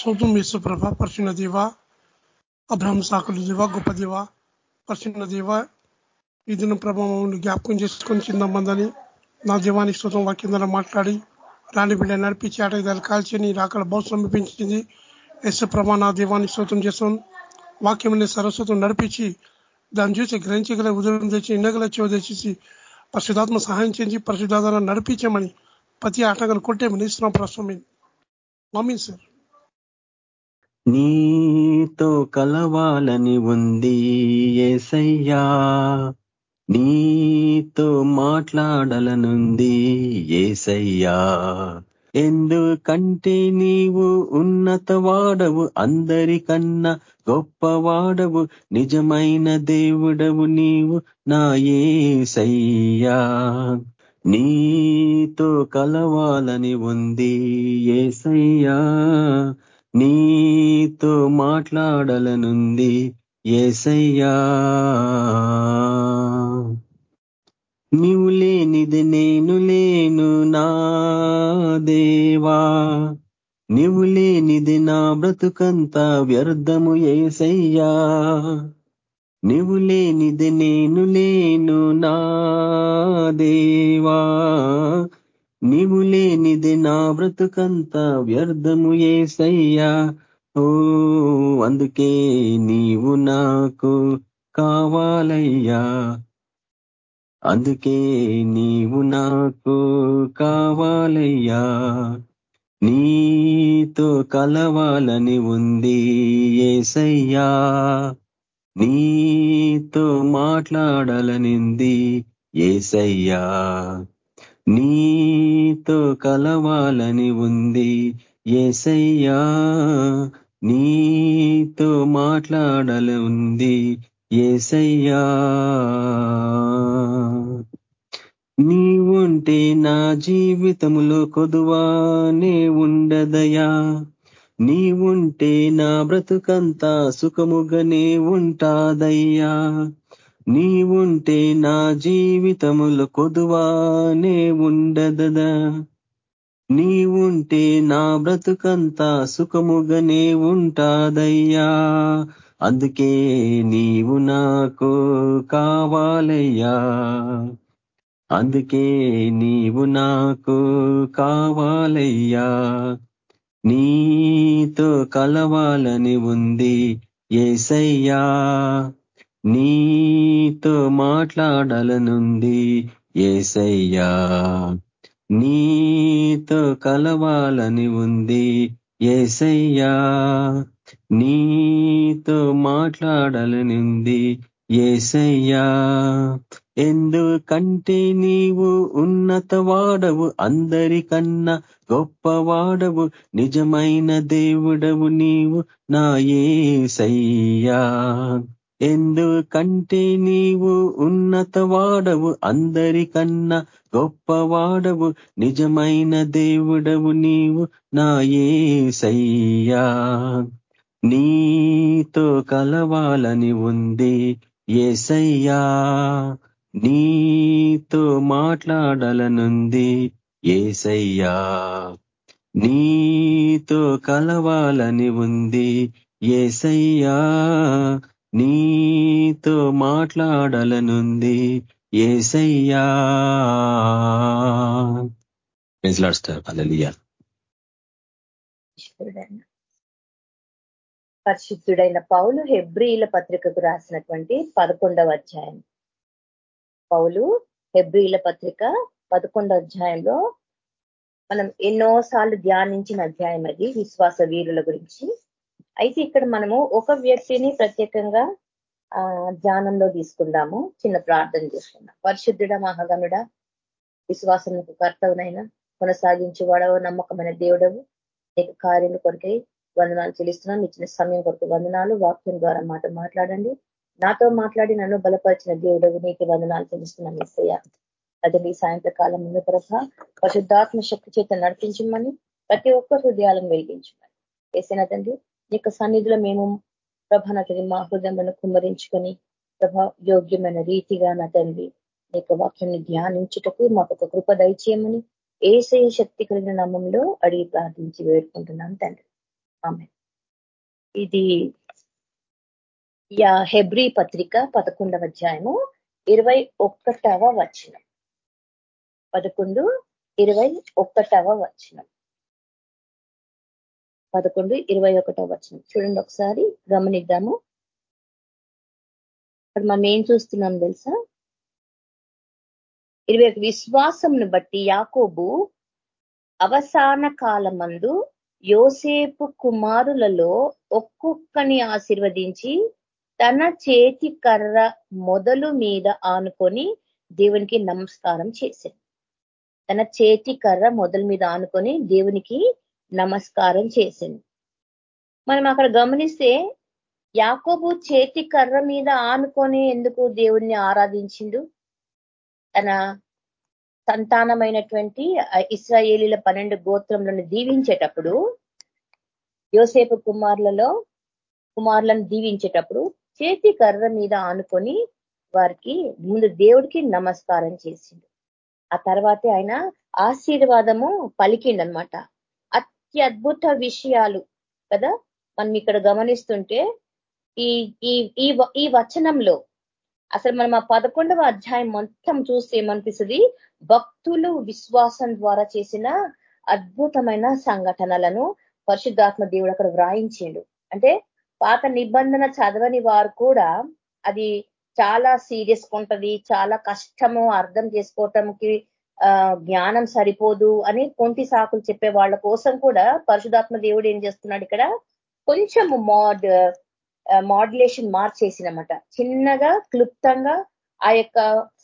శోతం యేసు ప్రభ పరిచిన దేవ అబ్రహం సాకులు దేవ గొప్ప దేవ పరిచిన దేవ ఈ దిన ప్రభావం జ్ఞాపకం చేసుకొని చిందమ్మందని నా జీవానికి శోతం వాక్యం ద్వారా మాట్లాడి రాణి బిడ్డ నడిపించి ఆటదాలు కాల్చి నీ రాకల బహు సమీపించింది. యశ ప్రభ నా దీవానికి శోతం చేస్తాం. వాక్యం సరస్వతం నడిపించి దాన్ని చూసి గ్రహించగల ఉదయం తెచ్చి ఇండగల చెవ తెచ్చేసి పరిశుధాత్మ సహాయం చేసి పరిశుధాత్మ నడిపించమని ప్రతి ఆటగాలు కొట్టేమని ఇస్తున్నాం ప్రస్తుతం మమ్మీ సార్ నీతో కలవాలని ఉంది ఏసయ్యా. నీతో మాట్లాడాలనుంది ఏసయ్యా. ఎందుకంటే నీవు ఉన్నత వాడవు అందరికన్నా గొప్పవాడవు నిజమైన దేవుడవు నీవు నా ఏసయ్యా. నీతో కలవాలని ఉంది ఏసయ్యా. నీతో మాట్లాడాలనుంది ఏసయ్యా. నీవు లేనిది నేను లేను నా దేవా. నీవు లేనిది నా బ్రతుకంతా వ్యర్థము ఏసయ్యా. నీవు లేనిది నేను లేను నా దేవా. నీవు లేనిది నా బ్రతుకంతా వ్యర్థము ఏసయ్యా. ఓ అందుకే నీవు నాకు కావాలయ్యా. అందుకే నీవు నాకు కావాలయ్యా. నీతో కలవాలని ఉంది ఏసయ్యా. నీతో మాట్లాడాలనింది ఏసయ్యా. నీతో కలవాలని ఉంది ఏసయ్యా. నీతో మాట్లాడాలి ఉంది ఏసయ్యా. నీవుంటే నా జీవితములో కొదువానే ఉండదయా నీవుంటే నా బ్రతుకంతా సుఖముగానే ఉంటాదయ్యా. నీవుంటే నా జీవితములు కొదువానే ఉండదదా? నీవుంటే నా బ్రతుకంతా సుఖముగానే ఉంటాదయ్యా. అందుకే నీవు నాకు కావాలయ్యా. అందుకే నీవు నాకు కావాలయ్యా. నీతో కలవాలని ఉంది ఏసయ్యా. నీతో మాట్లాడాలనుంది ఏసయ్యా. నీతో కలవాలని ఉంది ఏసయ్యా. నీతో మాట్లాడాలనుంది ఏసయ్యా. ఎందుకంటే నీవు ఉన్నత వాడవు అందరికన్నా గొప్పవాడవు నిజమైన దేవుడవు నీవు నా ఏసయ్యా. ఎందుకంటే నీవు ఉన్నత వాడవు అందరికన్నా గొప్పవాడవు. నిజమైన దేవుడవు నీవు నా ఏసయ్యా. నీతో కలవాలని ఉంది ఏసయ్యా. నీతో మాట్లాడాలనుంది ఏసయ్యా. నీతో కలవాలని ఉంది ఏసయ్యా. నీతో మాట్లాడాలనుంది ఏసయ్యా. అలలియా పరిశుద్ధుడైన పౌలు హెబ్రిల పత్రికకు రాసినటువంటి పదకొండవ అధ్యాయం. పౌలు హెబ్రిల పత్రిక పదకొండవ అధ్యాయంలో మనం ఎన్నోసార్లు ధ్యానించిన అధ్యాయం అది. విశ్వాస వీరుల గురించి అయితే ఇక్కడ మనము ఒక వ్యక్తిని ప్రత్యేకంగా ఆ ధ్యానంలో తీసుకుందాము. చిన్న ప్రార్థన చేసుకుందాం. పరిశుద్ధుడ మహాగనుడ విశ్వాసంకు కర్తవునైనా కొనసాగించేవాడవు నమ్మకమైన దేవుడవు. నీకు కార్యం కొరకై వందనాలు చెల్లిస్తున్నాం. ఇచ్చిన సమయం కొరకు వందనాలు. వాక్యం ద్వారా మాట మాట్లాడండి. నాతో మాట్లాడి నన్ను బలపరిచిన దేవుడవు. నీకు వందనాలు చెల్లిస్తున్నాం ఇస్తయ్య అదే సాయంత్రకాలం ముందు ప్రభ పరిశుద్ధాత్మ శక్తి చేత నడిపించమని ప్రతి ఒక్క హృదయాలను వెలిగించమని. వేసిన తండ్రి నీ సన్నిధిలో మేము ప్రభా నా తండ్రి మా హృదయంలో కుమ్మరించుకొని ప్రభా యోగ్యమైన రీతిగా నా తండ్రి యొక్క వాక్యాన్ని ధ్యానించుటకు మాకు ఒక కృప దయచేయమని ఏసే శక్తి కలిగిన నామంలో అడిగి ప్రార్థించి వేడుకుంటున్నాను తండ్రి. ఆమె ఇది యా హెబ్రి పత్రిక పదకొండవ అధ్యాయము ఇరవై ఒక్కటవ వచనం. పదకొండు ఇరవై ఒక్కటవ వచనం. పదకొండు ఇరవై ఒకటో వచనం. చూడండి ఒకసారి గమనిద్దాము. అక్కడ మనం ఏం చూస్తున్నాం తెలుసా? ఇరవై విశ్వాసంను బట్టి యాకోబు అవసాన కాలమందు యోసేపు కుమారులలో ఒక్కొక్కని ఆశీర్వదించి తన చేతి కర్ర మొదలు మీద ఆనుకొని దేవునికి నమస్కారం చేశాడు. తన చేతి కర్ర మొదలు మీద ఆనుకొని దేవునికి నమస్కారం చేసింది. మనం అక్కడ గమనిస్తే యాకోబు చేతి కర్ర మీద ఆనుకొని ఎందుకు దేవుణ్ణి ఆరాధించిండు? తన సంతానమైనటువంటి ఇస్రాయేలీల పన్నెండు గోత్రములను దీవించేటప్పుడు యోసేపు కుమారులలో కుమారులను దీవించేటప్పుడు చేతి కర్ర మీద ఆనుకొని వారికి ముందు దేవుడికి నమస్కారం చేసిండు. ఆ తర్వాతే ఆయన ఆశీర్వాదము పలికిండనమాట. అత్యద్భుత విషయాలు కదా? మనం ఇక్కడ గమనిస్తుంటే ఈ ఈ ఈ వచనంలో అసలు మనం ఆ పదకొండవ అధ్యాయం మొత్తం చూస్తే ఏమనిపిస్తుంది? భక్తులు విశ్వాసం ద్వారా చేసిన అద్భుతమైన సంఘటనలను పరిశుద్ధాత్మ దేవుడు అక్కడ వ్రాయించిండు. అంటే పాత నిబంధన చదవని వారు కూడా అది చాలా సీరియస్ ఉంటది చాలా కష్టము అర్థం చేసుకోవటంకి జ్ఞానం సరిపోదు అని కొంటి సాకులు చెప్పే వాళ్ళ కోసం కూడా పరిశుధాత్మ దేవుడు ఏం చేస్తున్నాడు ఇక్కడ? కొంచెము మాడ్ మాడ్యులేషన్ మార్చేసినమాట. చిన్నగా క్లుప్తంగా ఆ యొక్క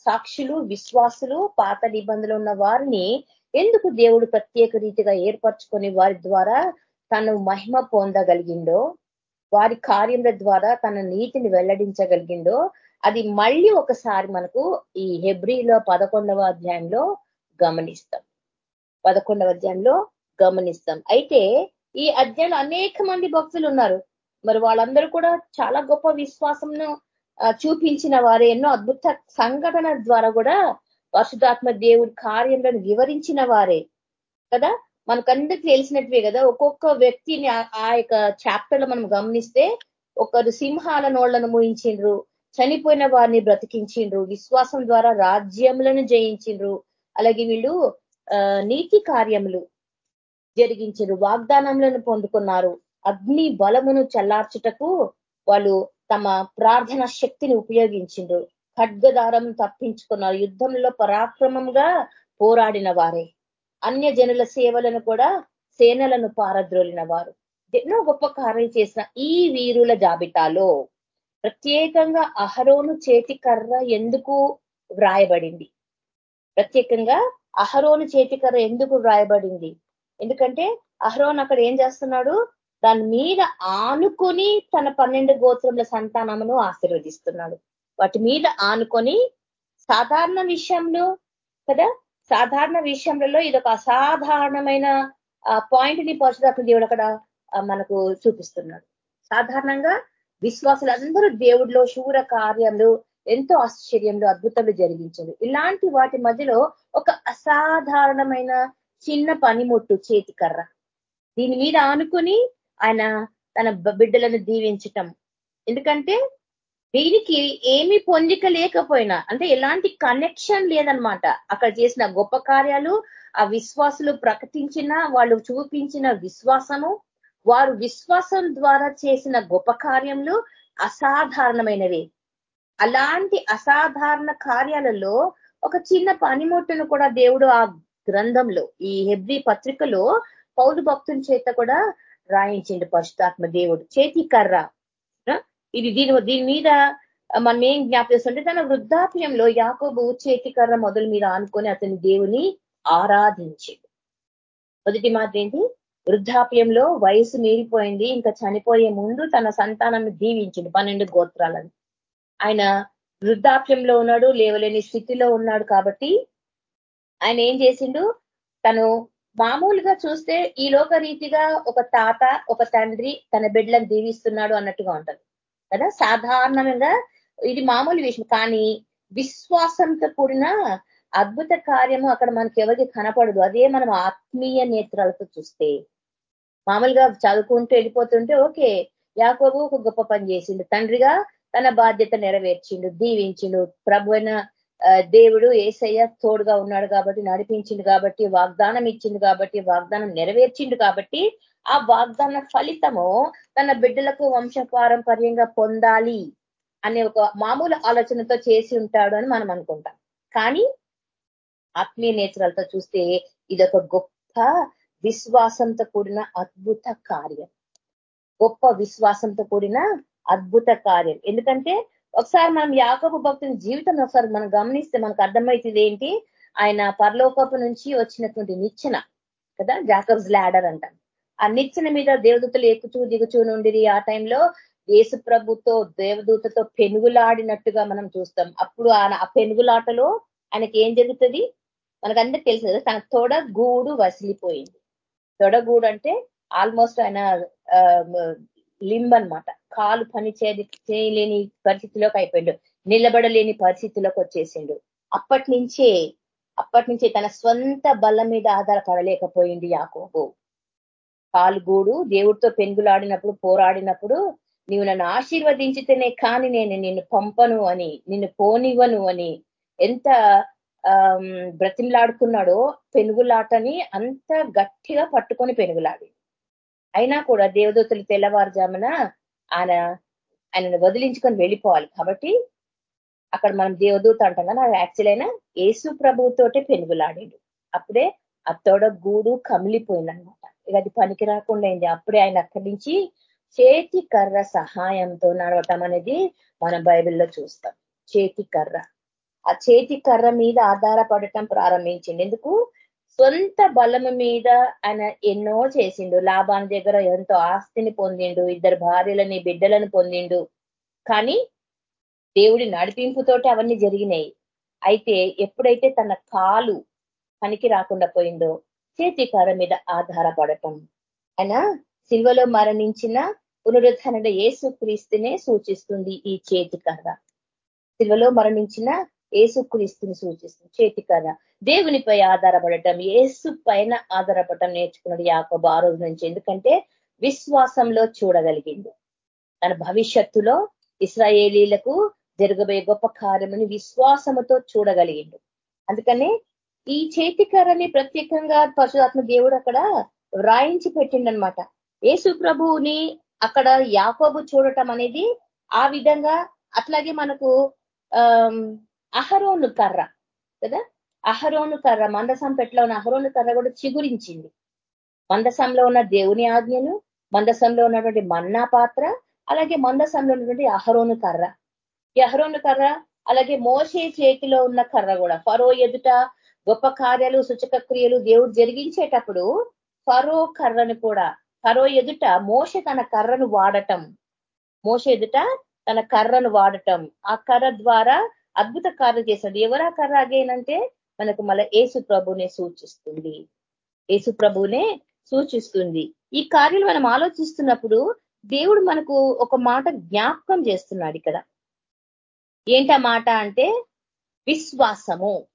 సాక్షులు విశ్వాసులు పాత నిబంధనలు ఉన్న వారిని ఎందుకు దేవుడు ప్రత్యేక రీతిగా ఏర్పరచుకొని వారి ద్వారా తను మహిమ పొందగలిగిండో వారి కార్యముల ద్వారా తన నీతిని వెల్లడించగలిగిండో అది మళ్ళీ ఒకసారి మనకు ఈ హెబ్రిలో పదకొండవ అధ్యాయంలో గమనిస్తాం. పదకొండవ అధ్యాయంలో గమనిస్తాం. అయితే ఈ అధ్యాయంలో అనేక మంది భక్తులు ఉన్నారు. మరి వాళ్ళందరూ కూడా చాలా గొప్ప విశ్వాసంను చూపించిన వారే ఎన్నో అద్భుత సంఘటన ద్వారా కూడా పరిశుధాత్మ దేవుడి కార్యములను వివరించిన వారే. కదా? మనకందరికి తెలిసినట్వే కదా? ఒక్కొక్క వ్యక్తిని ఆ యొక్క చాప్టర్లో మనం గమనిస్తే ఒకరు సింహాల నోళ్ళను మూయించిండ్రు చనిపోయిన వారిని బ్రతికించిండ్రు విశ్వాసం ద్వారా రాజ్యములను జయించిండ్రు అలాగే వీళ్ళు నీతి కార్యములు జరిగించారు వాగ్దానములను పొందుకున్నారు. అగ్ని బలమును చల్లార్చుటకు వాళ్ళు తమ ప్రార్థన శక్తిని ఉపయోగించిండ్రు. ఖడ్గదారం తప్పించుకున్నారు యుద్ధంలో పరాక్రమంగా పోరాడిన వారే అన్య జనుల సేవలను కూడా సేనలను పారద్రోలిన వారు ఎన్నో గొప్ప కార్యం చేసిన ఈ వీరుల జాబితాలో ప్రత్యేకంగా అహరోను చేతి కర్ర ఎందుకు వ్రాయబడింది? ప్రత్యేకంగా అహరోను చేతికర్ర ఎందుకు వ్రాయబడింది? ఎందుకంటే అహరోన్ అక్కడ ఏం చేస్తున్నాడు? దాని మీద ఆనుకొని తన పన్నెండు గోత్రముల సంతానమును ఆశీర్వదిస్తున్నాడు. వాటి మీద ఆనుకొని సాధారణ విషయంలో కదా? సాధారణ విషయంలో ఇదొక అసాధారణమైన పాయింట్ని పరిశుధాత్మ దేవుడు అక్కడ మనకు చూపిస్తున్నాడు. సాధారణంగా విశ్వాసులు అందరూ దేవుడిలో శూర కార్యాలు ఎంతో ఆశ్చర్యంలో అద్భుతాలు జరిగించారు ఇలాంటి వాటి మధ్యలో ఒక అసాధారణమైన చిన్న పనిముట్టు చేతికర్ర దీని మీద ఆనుకొని ఆయన తన బిడ్డలను దీవించటం. ఎందుకంటే దీనికి ఏమి పొందిక లేకపోయినా అంటే ఎలాంటి కనెక్షన్ లేదనమాట అక్కడ చేసిన గొప్ప కార్యాలు ఆ విశ్వాసులు ప్రకటించిన వాళ్ళు చూపించిన విశ్వాసము వారు విశ్వాసం ద్వారా చేసిన గొప్ప కార్యములు అసాధారణమైనవి. అలాంటి అసాధారణ కార్యాలలో ఒక చిన్న పనిముట్టును కూడా దేవుడు ఆ గ్రంథంలో ఈ హెబ్రి పత్రికలో పౌరు భక్తుని చేత కూడా రాయించిండు పరిశుధాత్మ దేవుడు. చేతి కర్ర ఇది దీని దీని మీద మనం ఏం జ్ఞాపిస్తుంటే తన వృద్ధాప్యంలో యాకోబు చేతి కర్ర మొదలు మీద ఆనుకొని అతని దేవుని ఆరాధించిండు. మొదటి మాట ఏంటి? వృద్ధాప్యంలో వయసు మీరిపోయింది ఇంకా చనిపోయే ముందు తన సంతానాన్ని దీవించిండు పన్నెండు గోత్రాలను. ఆయన వృద్ధాప్యంలో ఉన్నాడు లేవలేని స్థితిలో ఉన్నాడు కాబట్టి ఆయన ఏం చేసిండు? తను మామూలుగా చూస్తే ఈ లోక రీతిగా ఒక తాత ఒక తండ్రి తన బిడ్డలను దీవిస్తున్నాడు అన్నట్టుగా ఉంటుంది. కదా? సాధారణంగా ఇది మామూలు విషయం. కానీ విశ్వాసంతో కూడిన అద్భుత కార్యము అక్కడ మనకి ఎవరికి కనపడదు. అదే మనం ఆత్మీయ నేత్రాలతో చూస్తే. మామూలుగా చదువుకుంటూ వెళ్ళిపోతుంటే ఓకే యాకోబు ఒక గొప్ప పని చేసిండు. తండ్రిగా తన బాధ్యత నెరవేర్చిండు దీవించిండు. ప్రభు దేవుడు ఏసయ్య తోడుగా ఉన్నాడు కాబట్టి నడిపించిండు కాబట్టి వాగ్దానం ఇచ్చిండు కాబట్టి వాగ్దానం నెరవేర్చిండు కాబట్టి ఆ వాగ్దాన ఫలితము తన బిడ్డలకు వంశ పారంపర్యంగా పొందాలి అనే ఒక మామూలు ఆలోచనతో చేసి ఉంటాడు అని మనం అనుకుంటాం. కానీ ఆత్మీయ నేత్రాలతో చూస్తే ఇదొక గొప్ప విశ్వాసంతో కూడిన అద్భుత కార్యం. గొప్ప విశ్వాసంతో కూడిన అద్భుత కార్యం. ఎందుకంటే ఒకసారి మనం యాకపు భక్తుని జీవితం ఒకసారి మనం గమనిస్తే మనకు అర్థమవుతుంది ఏంటి? ఆయన పరలోకపు నుంచి వచ్చినటువంటి నిచ్చెన కదా? జాకబ్స్ ల్యాడర్ అంటాం. ఆ నిచ్చెన మీద దేవదూతలు ఎక్కుచూ దిగుచూ నుండి ఆ టైంలో యేసు ప్రభుతో దేవదూతతో పెనుగులాడినట్టుగా మనం చూస్తాం. అప్పుడు ఆయన ఆ పెనుగులాటలో ఆయనకి ఏం జరుగుతుంది? మనకందరికి తెలుసు కదా తన తొడ గూడు వసిలిపోయింది. తొడగూడు అంటే ఆల్మోస్ట్ ఆయన లింబ్ అనమాట కాలు పని చేయలేని పరిస్థితిలోకి అయిపోయిండు. నిలబడలేని పరిస్థితిలోకి వచ్చేసిండు. అప్పటి నుంచే అప్పటి నుంచే తన సొంత బలం మీద ఆధారపడలేకపోయింది యాకోబు. కాలుగూడు దేవుడితో పెనుగులాడినప్పుడు పోరాడినప్పుడు నీవు నన్ను ఆశీర్వదించితేనే కానీ నేను నిన్ను పంపను అని నిన్ను పోనివ్వను అని ఎంత బ్రతిమలాడుకున్నాడో పెనుగులాటని అంత గట్టిగా పట్టుకొని పెనుగులాడి అయినా కూడా దేవదూతలు తెల్లవారుజామున ఆయన ఆయనను వదిలించుకొని వెళ్ళిపోవాలి. కాబట్టి అక్కడ మనం దేవదూత అంటాం కానీ అది యాక్చువల్ అయినా యేసు ప్రభుతోటే పెనుగులాడాడు. అప్పుడే ఆ తొడ గూడు కమిలిపోయిందనమాట ఇక అది పనికి రాకుండా అయింది. అప్పుడే ఆయన అక్కడి నుంచి చేతి కర్ర సహాయంతో నడవటం అనేది మన బైబిల్లో చూస్తాం. చేతి కర్ర. ఆ చేతి కర్ర మీద ఆధారపడటం ప్రారంభించింది. ఎందుకు? సొంత బలము మీద ఆయన ఎన్నో చేసిండు. లాభాన్ని దగ్గర ఎంతో ఆస్తిని పొందిండు ఇద్దరు భార్యలని బిడ్డలను పొందిండు. కానీ దేవుడి నడిపింపుతోటి అవన్నీ జరిగినాయి. అయితే ఎప్పుడైతే తన కాలు పనికి రాకుండా పోయిందో చేతి కర్ర మీద ఆధారపడటం. ఆయన సిల్వలో మరణించిన పునరుద్ధరణ ఏసు క్రీస్తునే సూచిస్తుంది ఈ చేతి కర్ర శిల్వలో మరణించిన ఏసుక్రీస్తుని సూచిస్తుంది. చేతికర్ర దేవునిపై ఆధారపడటం ఏసు పైన ఆధారపడటం నేర్చుకున్నది యాకోబు ఆ రోజు నుంచి. ఎందుకంటే విశ్వాసంలో చూడగలిగింది. తన భవిష్యత్తులో ఇస్రాయేలీలకు జరగబోయే గొప్ప కార్యమని విశ్వాసముతో చూడగలిగిండు. అందుకనే ఈ చేతికర్రని ప్రత్యేకంగా పరశురాత్మ దేవుడు అక్కడ వ్రాయించి పెట్టిండనమాట యేసు ప్రభువుని అక్కడ యాకోబు చూడటం అనేది ఆ విధంగా అట్లాగే మనకు అహరోను కర్ర కదా? అహరోను కర్ర మందసం పెట్లో ఉన్న అహరోను కర్ర కూడా చిగురించింది. మందసంలో ఉన్న దేవుని ఆజ్ఞను మందసంలో ఉన్నటువంటి మన్నా పాత్ర అలాగే మందసంలో ఉన్నటువంటి అహరోను కర్ర. ఈ అహరోను కర్ర అలాగే మోసే చేతిలో ఉన్న కర్ర కూడా. ఫరో ఎదుట గొప్ప కార్యాలు సూచక క్రియలు దేవుడు జరిగించేటప్పుడు ఫరో కర్రను కూడా ఫరో ఎదుట మోస తన కర్రను వాడటం. మోస ఎదుట తన కర్రను వాడటం. ఆ కర్ర ద్వారా అద్భుత కార్యం చేశాడు. ఎవరా కర్ర అగేనంటే మనకు మళ్ళీ ఏసు ప్రభునే సూచిస్తుంది. ఏసు ప్రభునే సూచిస్తుంది. ఈ కార్యాలు మనం ఆలోచిస్తున్నప్పుడు దేవుడు మనకు ఒక మాట జ్ఞాపకం చేస్తున్నాడు ఇక్కడ. ఏంట మాట అంటే విశ్వాసము.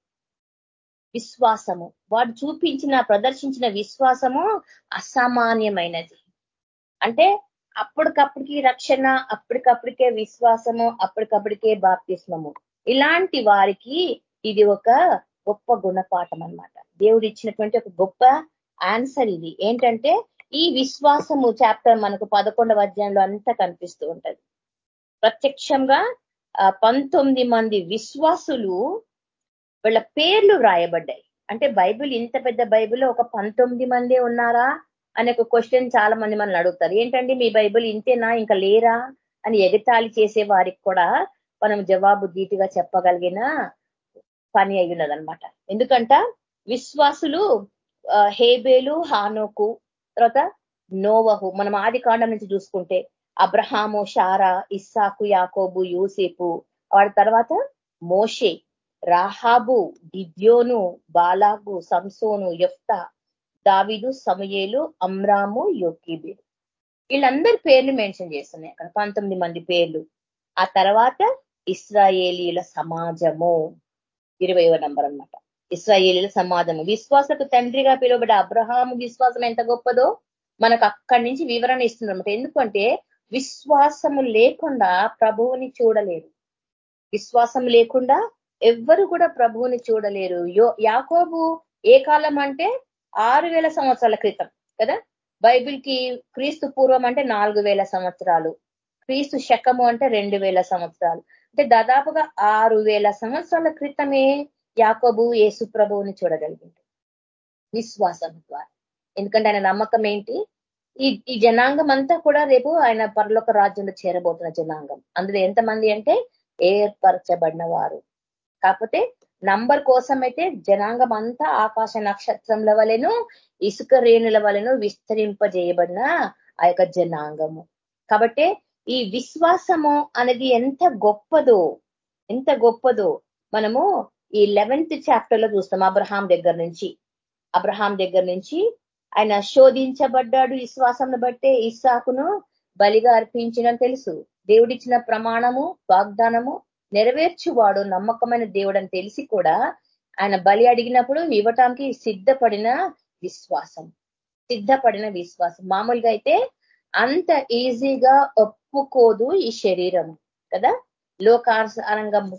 విశ్వాసము. వాడు చూపించిన ప్రదర్శించిన విశ్వాసము అసామాన్యమైనది. అంటే అప్పటికప్పటికి రక్షణ అప్పటికప్పటికే విశ్వాసము అప్పటికప్పటికే బాప్తిస్మము. ఇలాంటి వారికి ఇది ఒక గొప్ప గుణపాఠం అనమాట దేవుడు ఇచ్చినటువంటి ఒక గొప్ప ఆన్సర్ ఇది. ఏంటంటే ఈ విశ్వాసము చాప్టర్ మనకు పదకొండవ అధ్యాయంలో అంతా కనిపిస్తూ ఉంటది. ప్రత్యక్షంగా పంతొమ్మిది మంది విశ్వాసులు వీళ్ళ పేర్లు రాయబడ్డాయి అంటే బైబిల్ ఇంత పెద్ద బైబిల్లో ఒక పంతొమ్మిది మందే ఉన్నారా అనే ఒక క్వశ్చన్ చాలా మంది మనల్ని అడుగుతారు. ఏంటండి మీ బైబిల్ ఇంతేనా? ఇంకా లేరా? అని ఎగతాళి చేసే వారికి కూడా మనం జవాబు ధీటుగా చెప్పగలిగిన పని అయి ఉన్నదనమాట ఎందుకంట విశ్వాసులు హేబేలు హానోకు తర్వాత నోవహు మనం ఆది కాండం నుంచి చూసుకుంటే అబ్రహాము షారా ఇస్సాకు యాకోబు యూసేపు వాడి తర్వాత మోషే రాహాబు దివ్యోను బాలాగు సంసోను యొఫ్త దావిదు సమయేలు అమ్రాము యోకిబేలు. వీళ్ళందరి పేర్లు మెన్షన్ చేస్తున్నాయి అక్కడ. పంతొమ్మిది మంది పేర్లు. ఆ తర్వాత ఇస్రాయేలీల సమాజము. ఇరవయవ నంబర్ అనమాట ఇస్రాయేలీల సమాజము. విశ్వాసకు తండ్రిగా పిలువబడే అబ్రహాము విశ్వాసం ఎంత గొప్పదో మనకు అక్కడి నుంచి వివరణ ఇస్తున్నారు ఎందుకంటే విశ్వాసము లేకుండా ప్రభువుని చూడలేరు. విశ్వాసం లేకుండా ఎవ్వరు కూడా ప్రభువుని చూడలేరు. యో యాకోబు ఏ కాలం అంటే ఆరు సంవత్సరాల క్రితం కదా? బైబిల్కి క్రీస్తు పూర్వం అంటే నాలుగు సంవత్సరాలు. క్రీస్తు శకము అంటే రెండు సంవత్సరాలు. అంటే దాదాపుగా ఆరు సంవత్సరాల క్రితమే యాకోబు యేసు ప్రభువుని చూడగలిగింది విశ్వాసం ద్వారా. ఎందుకంటే ఆయన నమ్మకం ఏంటి? ఈ ఈ జనాంగం అంతా కూడా రేపు ఆయన పరలోక రాజ్యంలో చేరబోతున్న జనాంగం. అందులో ఎంతమంది అంటే ఏర్పరచబడిన వారు కాకపోతే నంబర్ కోసం అయితే జనాంగం అంతా ఆకాశ నక్షత్రంల వలెను ఇసుక రేణుల వలెను విస్తరింపజేయబడిన ఆ యొక్క జనాంగము. కాబట్టి ఈ విశ్వాసము అనేది ఎంత గొప్పదో ఎంత గొప్పదో మనము ఈ లెవెన్త్ చాప్టర్లో చూస్తాం అబ్రహాం దగ్గర నుంచి. అబ్రహాం దగ్గర నుంచి ఆయన శోధించబడ్డాడు విశ్వాసంను బట్టే ఇస్సాకును బలిగా అర్పించిన తెలుసు. దేవుడిచ్చిన ప్రమాణము వాగ్దానము నెరవేర్చువాడు నమ్మకమైన దేవుడు అని తెలిసి కూడా ఆయన బలి అడిగినప్పుడు ఇవ్వటానికి సిద్ధపడిన విశ్వాసం. సిద్ధపడిన విశ్వాసం. మామూలుగా అయితే అంత ఈజీగా ఒప్పుకోదు ఈ శరీరం కదా? లోకానుసారంగా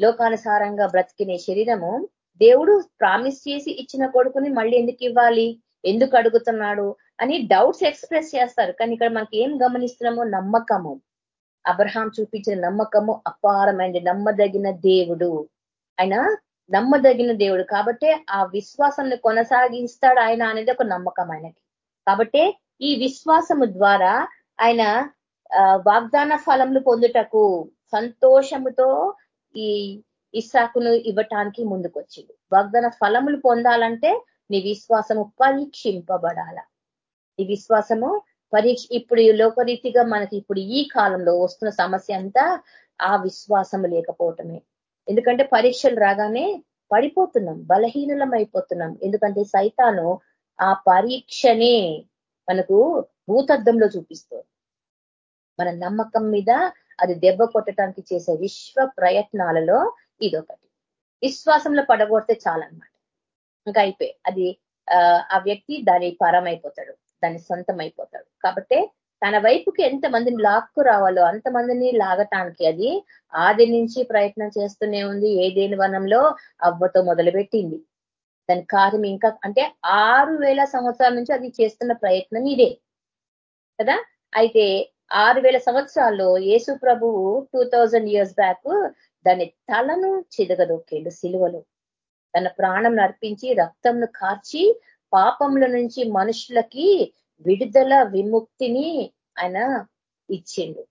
లోకానుసారంగా బ్రతికిన శరీరము దేవుడు ప్రామిస్ చేసి ఇచ్చిన కొడుకుని మళ్ళీ ఎందుకు ఇవ్వాలి? ఎందుకు అడుగుతున్నాడు? అని డౌట్స్ ఎక్స్ప్రెస్ చేస్తారు. కానీ ఇక్కడ మనకి ఏం గమనిస్తున్నామో నమ్మకము. అబ్రహాం చూపించిన నమ్మకము అపారమైంది నమ్మదగిన దేవుడు. ఆయన నమ్మదగిన దేవుడు కాబట్టి ఆ విశ్వాసాన్ని కొనసాగిస్తాడు ఆయన అనేది ఒక నమ్మకం ఆయనకి. కాబట్టి ఈ విశ్వాసము ద్వారా ఆయన వాగ్దాన ఫలములు పొందుటకు సంతోషముతో ఈ ఇస్సాకును ఇవ్వటానికి ముందుకొచ్చింది వాగ్దాన ఫలములు పొందాలంటే నీ విశ్వాసము పరీక్షింపబడాల. ఈ విశ్వాసము పరీక్ష ఇప్పుడు లోకరీతిగా మనకి ఇప్పుడు ఈ కాలంలో వస్తున్న సమస్య అంతా ఆ విశ్వాసం లేకపోవటమే. ఎందుకంటే పరీక్షలు రాగానే పడిపోతున్నాం బలహీనలం అయిపోతున్నాం ఎందుకంటే సైతాను ఆ పరీక్షనే మనకు భూతద్దంలో చూపిస్తుంది. మన నమ్మకం మీద అది దెబ్బ కొట్టడానికి చేసే విశ్వ ప్రయత్నాలలో ఇదొకటి. విశ్వాసంలో పడగొడితే చాలన్నమాట. ఇంకా అయిపోయి అది ఆ వ్యక్తి దాని పరం అయిపోతాడు దాని సొంతం అయిపోతాడు కాబట్టి తన వైపుకి ఎంత మందిని లాక్కు రావాలో అంతమందిని లాగటానికి అది ఆది నుంచి ప్రయత్నం చేస్తూనే ఉంది ఏదేని వనంలో అవ్వతో మొదలుపెట్టింది. దాని కార్యం ఇంకా అంటే ఆరు సంవత్సరాల నుంచి అది చేస్తున్న ప్రయత్నం ఇదే. కదా? అయితే ఆరు సంవత్సరాల్లో యేసు ప్రభువు టూ ఇయర్స్ బ్యాక్ దాని తలను చిదగదొక్కేడు సిలువలో. తన ప్రాణం నర్పించి రక్తంను కార్చి పాపముల నుంచి మనుషులకి విడుదల విముక్తిని ఆయన ఇచ్చిండు.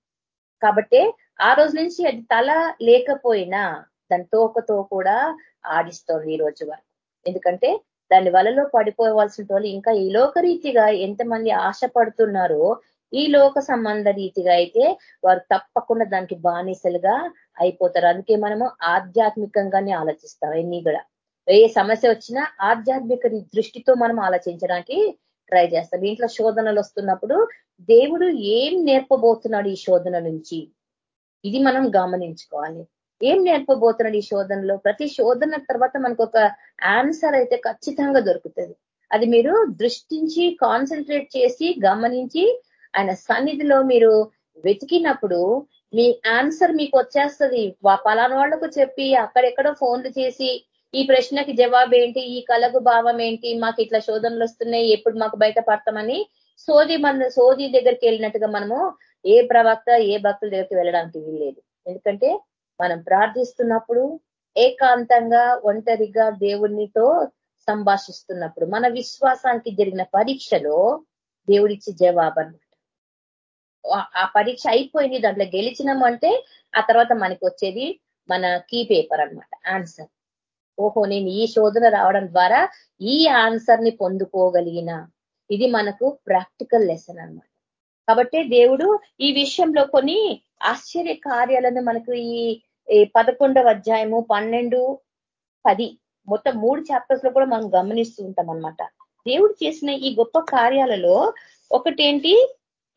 కాబట్టి ఆ రోజు నుంచి అది తల లేకపోయినా దాని తోకతో కూడా ఆడిస్తోంది ఈ రోజు వరకు. ఎందుకంటే దాని వలలో పడిపోవాల్సిన వాళ్ళు ఇంకా ఈ లోకరీతిగా ఎంతమంది ఆశపడుతున్నారో ఈ లోక సంబంధ రీతిగా అయితే వారు తప్పకుండా దానికి బానిసలుగా అయిపోతారు. అందుకే మనము ఆధ్యాత్మికంగానే ఆలోచిస్తాం ఎన్ని కూడా. ఏ సమస్య వచ్చినా ఆధ్యాత్మిక దృష్టితో మనం ఆలోచించడానికి ట్రై చేస్తాం. ఇంట్లో శోధనలు వస్తున్నప్పుడు దేవుడు ఏం నేర్పబోతున్నాడు ఈ శోధన నుంచి? ఇది మనం గమనించుకోవాలి. ఏం నేర్పబోతున్నాడు ఈ శోధనలో? ప్రతి శోధన తర్వాత మనకు ఒక ఆన్సర్ అయితే ఖచ్చితంగా దొరుకుతుంది. అది మీరు దృష్టించి కాన్సన్ట్రేట్ చేసి గమనించి ఆయన సన్నిధిలో మీరు వెతికినప్పుడు మీ ఆన్సర్ మీకు వచ్చేస్తుంది. పలానా వాళ్ళకు చెప్పి అక్కడెక్కడో ఫోన్లు చేసి ఈ ప్రశ్నకి జవాబు ఏంటి ఈ కళకు భావం ఏంటి మాకు ఇట్లా శోధనలు వస్తున్నాయి ఎప్పుడు మాకు బయట పడతామని సోది మన సోది దగ్గరికి వెళ్ళినట్టుగా మనము ఏ ప్రవక్త ఏ భక్తుల దగ్గరికి వెళ్ళడానికి వీల్లేదు. ఎందుకంటే మనం ప్రార్థిస్తున్నప్పుడు ఏకాంతంగా ఒంటరిగా దేవునితో సంభాషిస్తున్నప్పుడు మన విశ్వాసానికి జరిగిన పరీక్షలో దేవుడిచ్చే జవాబు అనమాట ఆ పరీక్ష అయిపోయింది దాంట్లో గెలిచినాం అంటే ఆ తర్వాత మనకి వచ్చేది మన కీ పేపర్ అనమాట ఆన్సర్. ఓహో నేను ఈ శోధన రావడం ద్వారా ఈ ఆన్సర్ని పొందుకోగలిగిన. ఇది మనకు ప్రాక్టికల్ లెసన్ అనమాట కాబట్టి దేవుడు ఈ విషయంలో కొన్ని ఆశ్చర్య కార్యాలను మనకు ఈ పదకొండవ అధ్యాయము పన్నెండు పది మొత్తం మూడు చాప్టర్స్లో కూడా మనం గమనిస్తూ ఉంటాం అనమాట దేవుడు చేసిన ఈ గొప్ప కార్యాలలో ఒకటేంటి?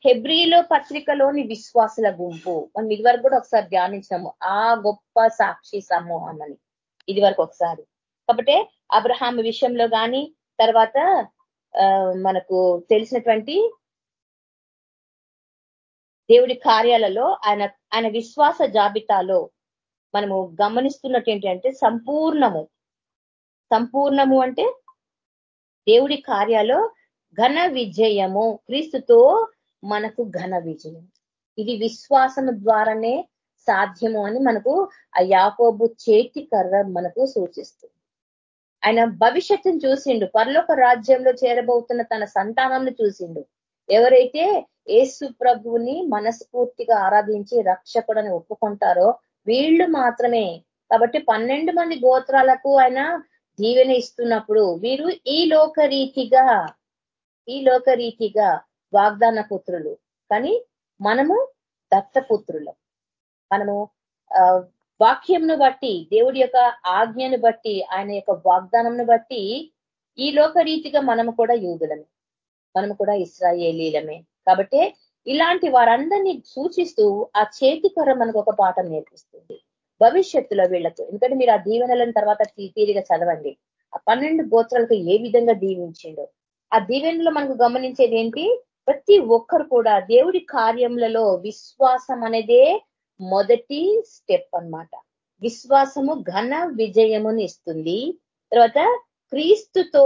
హెబ్రిలో పత్రికలోని విశ్వాసుల గుంపు. మనం ఇది వరకు కూడా ఒకసారి ధ్యానించినాము. ఆ గొప్ప సాక్షి సమూహం అని. ఇది వరకు ఒకసారి. కాబట్టి అబ్రహాం విషయంలో కానీ తర్వాత మనకు తెలిసినటువంటి దేవుడి కార్యాలలో ఆయన ఆయన విశ్వాస జాబితాలో మనము గమనిస్తున్నట్టు ఏంటంటే సంపూర్ణము. సంపూర్ణము అంటే దేవుడి కార్యాలో ఘన విజయము. క్రీస్తుతో మనకు ఘన విజయం. ఇది విశ్వాసము ద్వారానే సాధ్యము అని మనకు ఆ యాకోబు చేతి కర్ర మనకు సూచిస్తుంది. ఆయన భవిష్యత్తును చూసిండు. పరలోక రాజ్యంలో చేరబోతున్న తన సంతానంను చూసిండు. ఎవరైతే ఏసు ప్రభువుని మనస్ఫూర్తిగా ఆరాధించి రక్షకుడని ఒప్పుకుంటారో వీళ్ళు మాత్రమే. కాబట్టి పన్నెండు మంది గోత్రాలకు ఆయన దీవెన ఇస్తున్నప్పుడు వీరు ఈ లోకరీతిగా ఈ లోకరీతిగా వాగ్దాన పుత్రులు. కానీ మనము దత్తపుత్రులు. మనము వాక్యంను బట్టి దేవుడి యొక్క ఆజ్ఞను బట్టి ఆయన యొక్క వాగ్దానంను బట్టి ఈ లోకరీతిగా మనము కూడా యూదులమే. మనము కూడా ఇస్రాయేలీలమే. కాబట్టి ఇలాంటి వారందరినీ సూచిస్తూ ఆ చేతి కొర మనకు ఒక పాఠం నేర్పిస్తుంది. భవిష్యత్తులో వీళ్ళకు ఎందుకంటే మీరు ఆ దీవెనలను తర్వాత తీరిగా చదవండి. ఆ పన్నెండు గోత్రాలకు ఏ విధంగా దీవించిండో. ఆ దీవెనలో మనకు గమనించేది ఏంటి? ప్రతి ఒక్కరు కూడా దేవుడి కార్యములలో విశ్వాసం అనేదే మొదటి స్టెప్ అనమాట విశ్వాసము ఘన విజయముని ఇస్తుంది. తర్వాత క్రీస్తుతో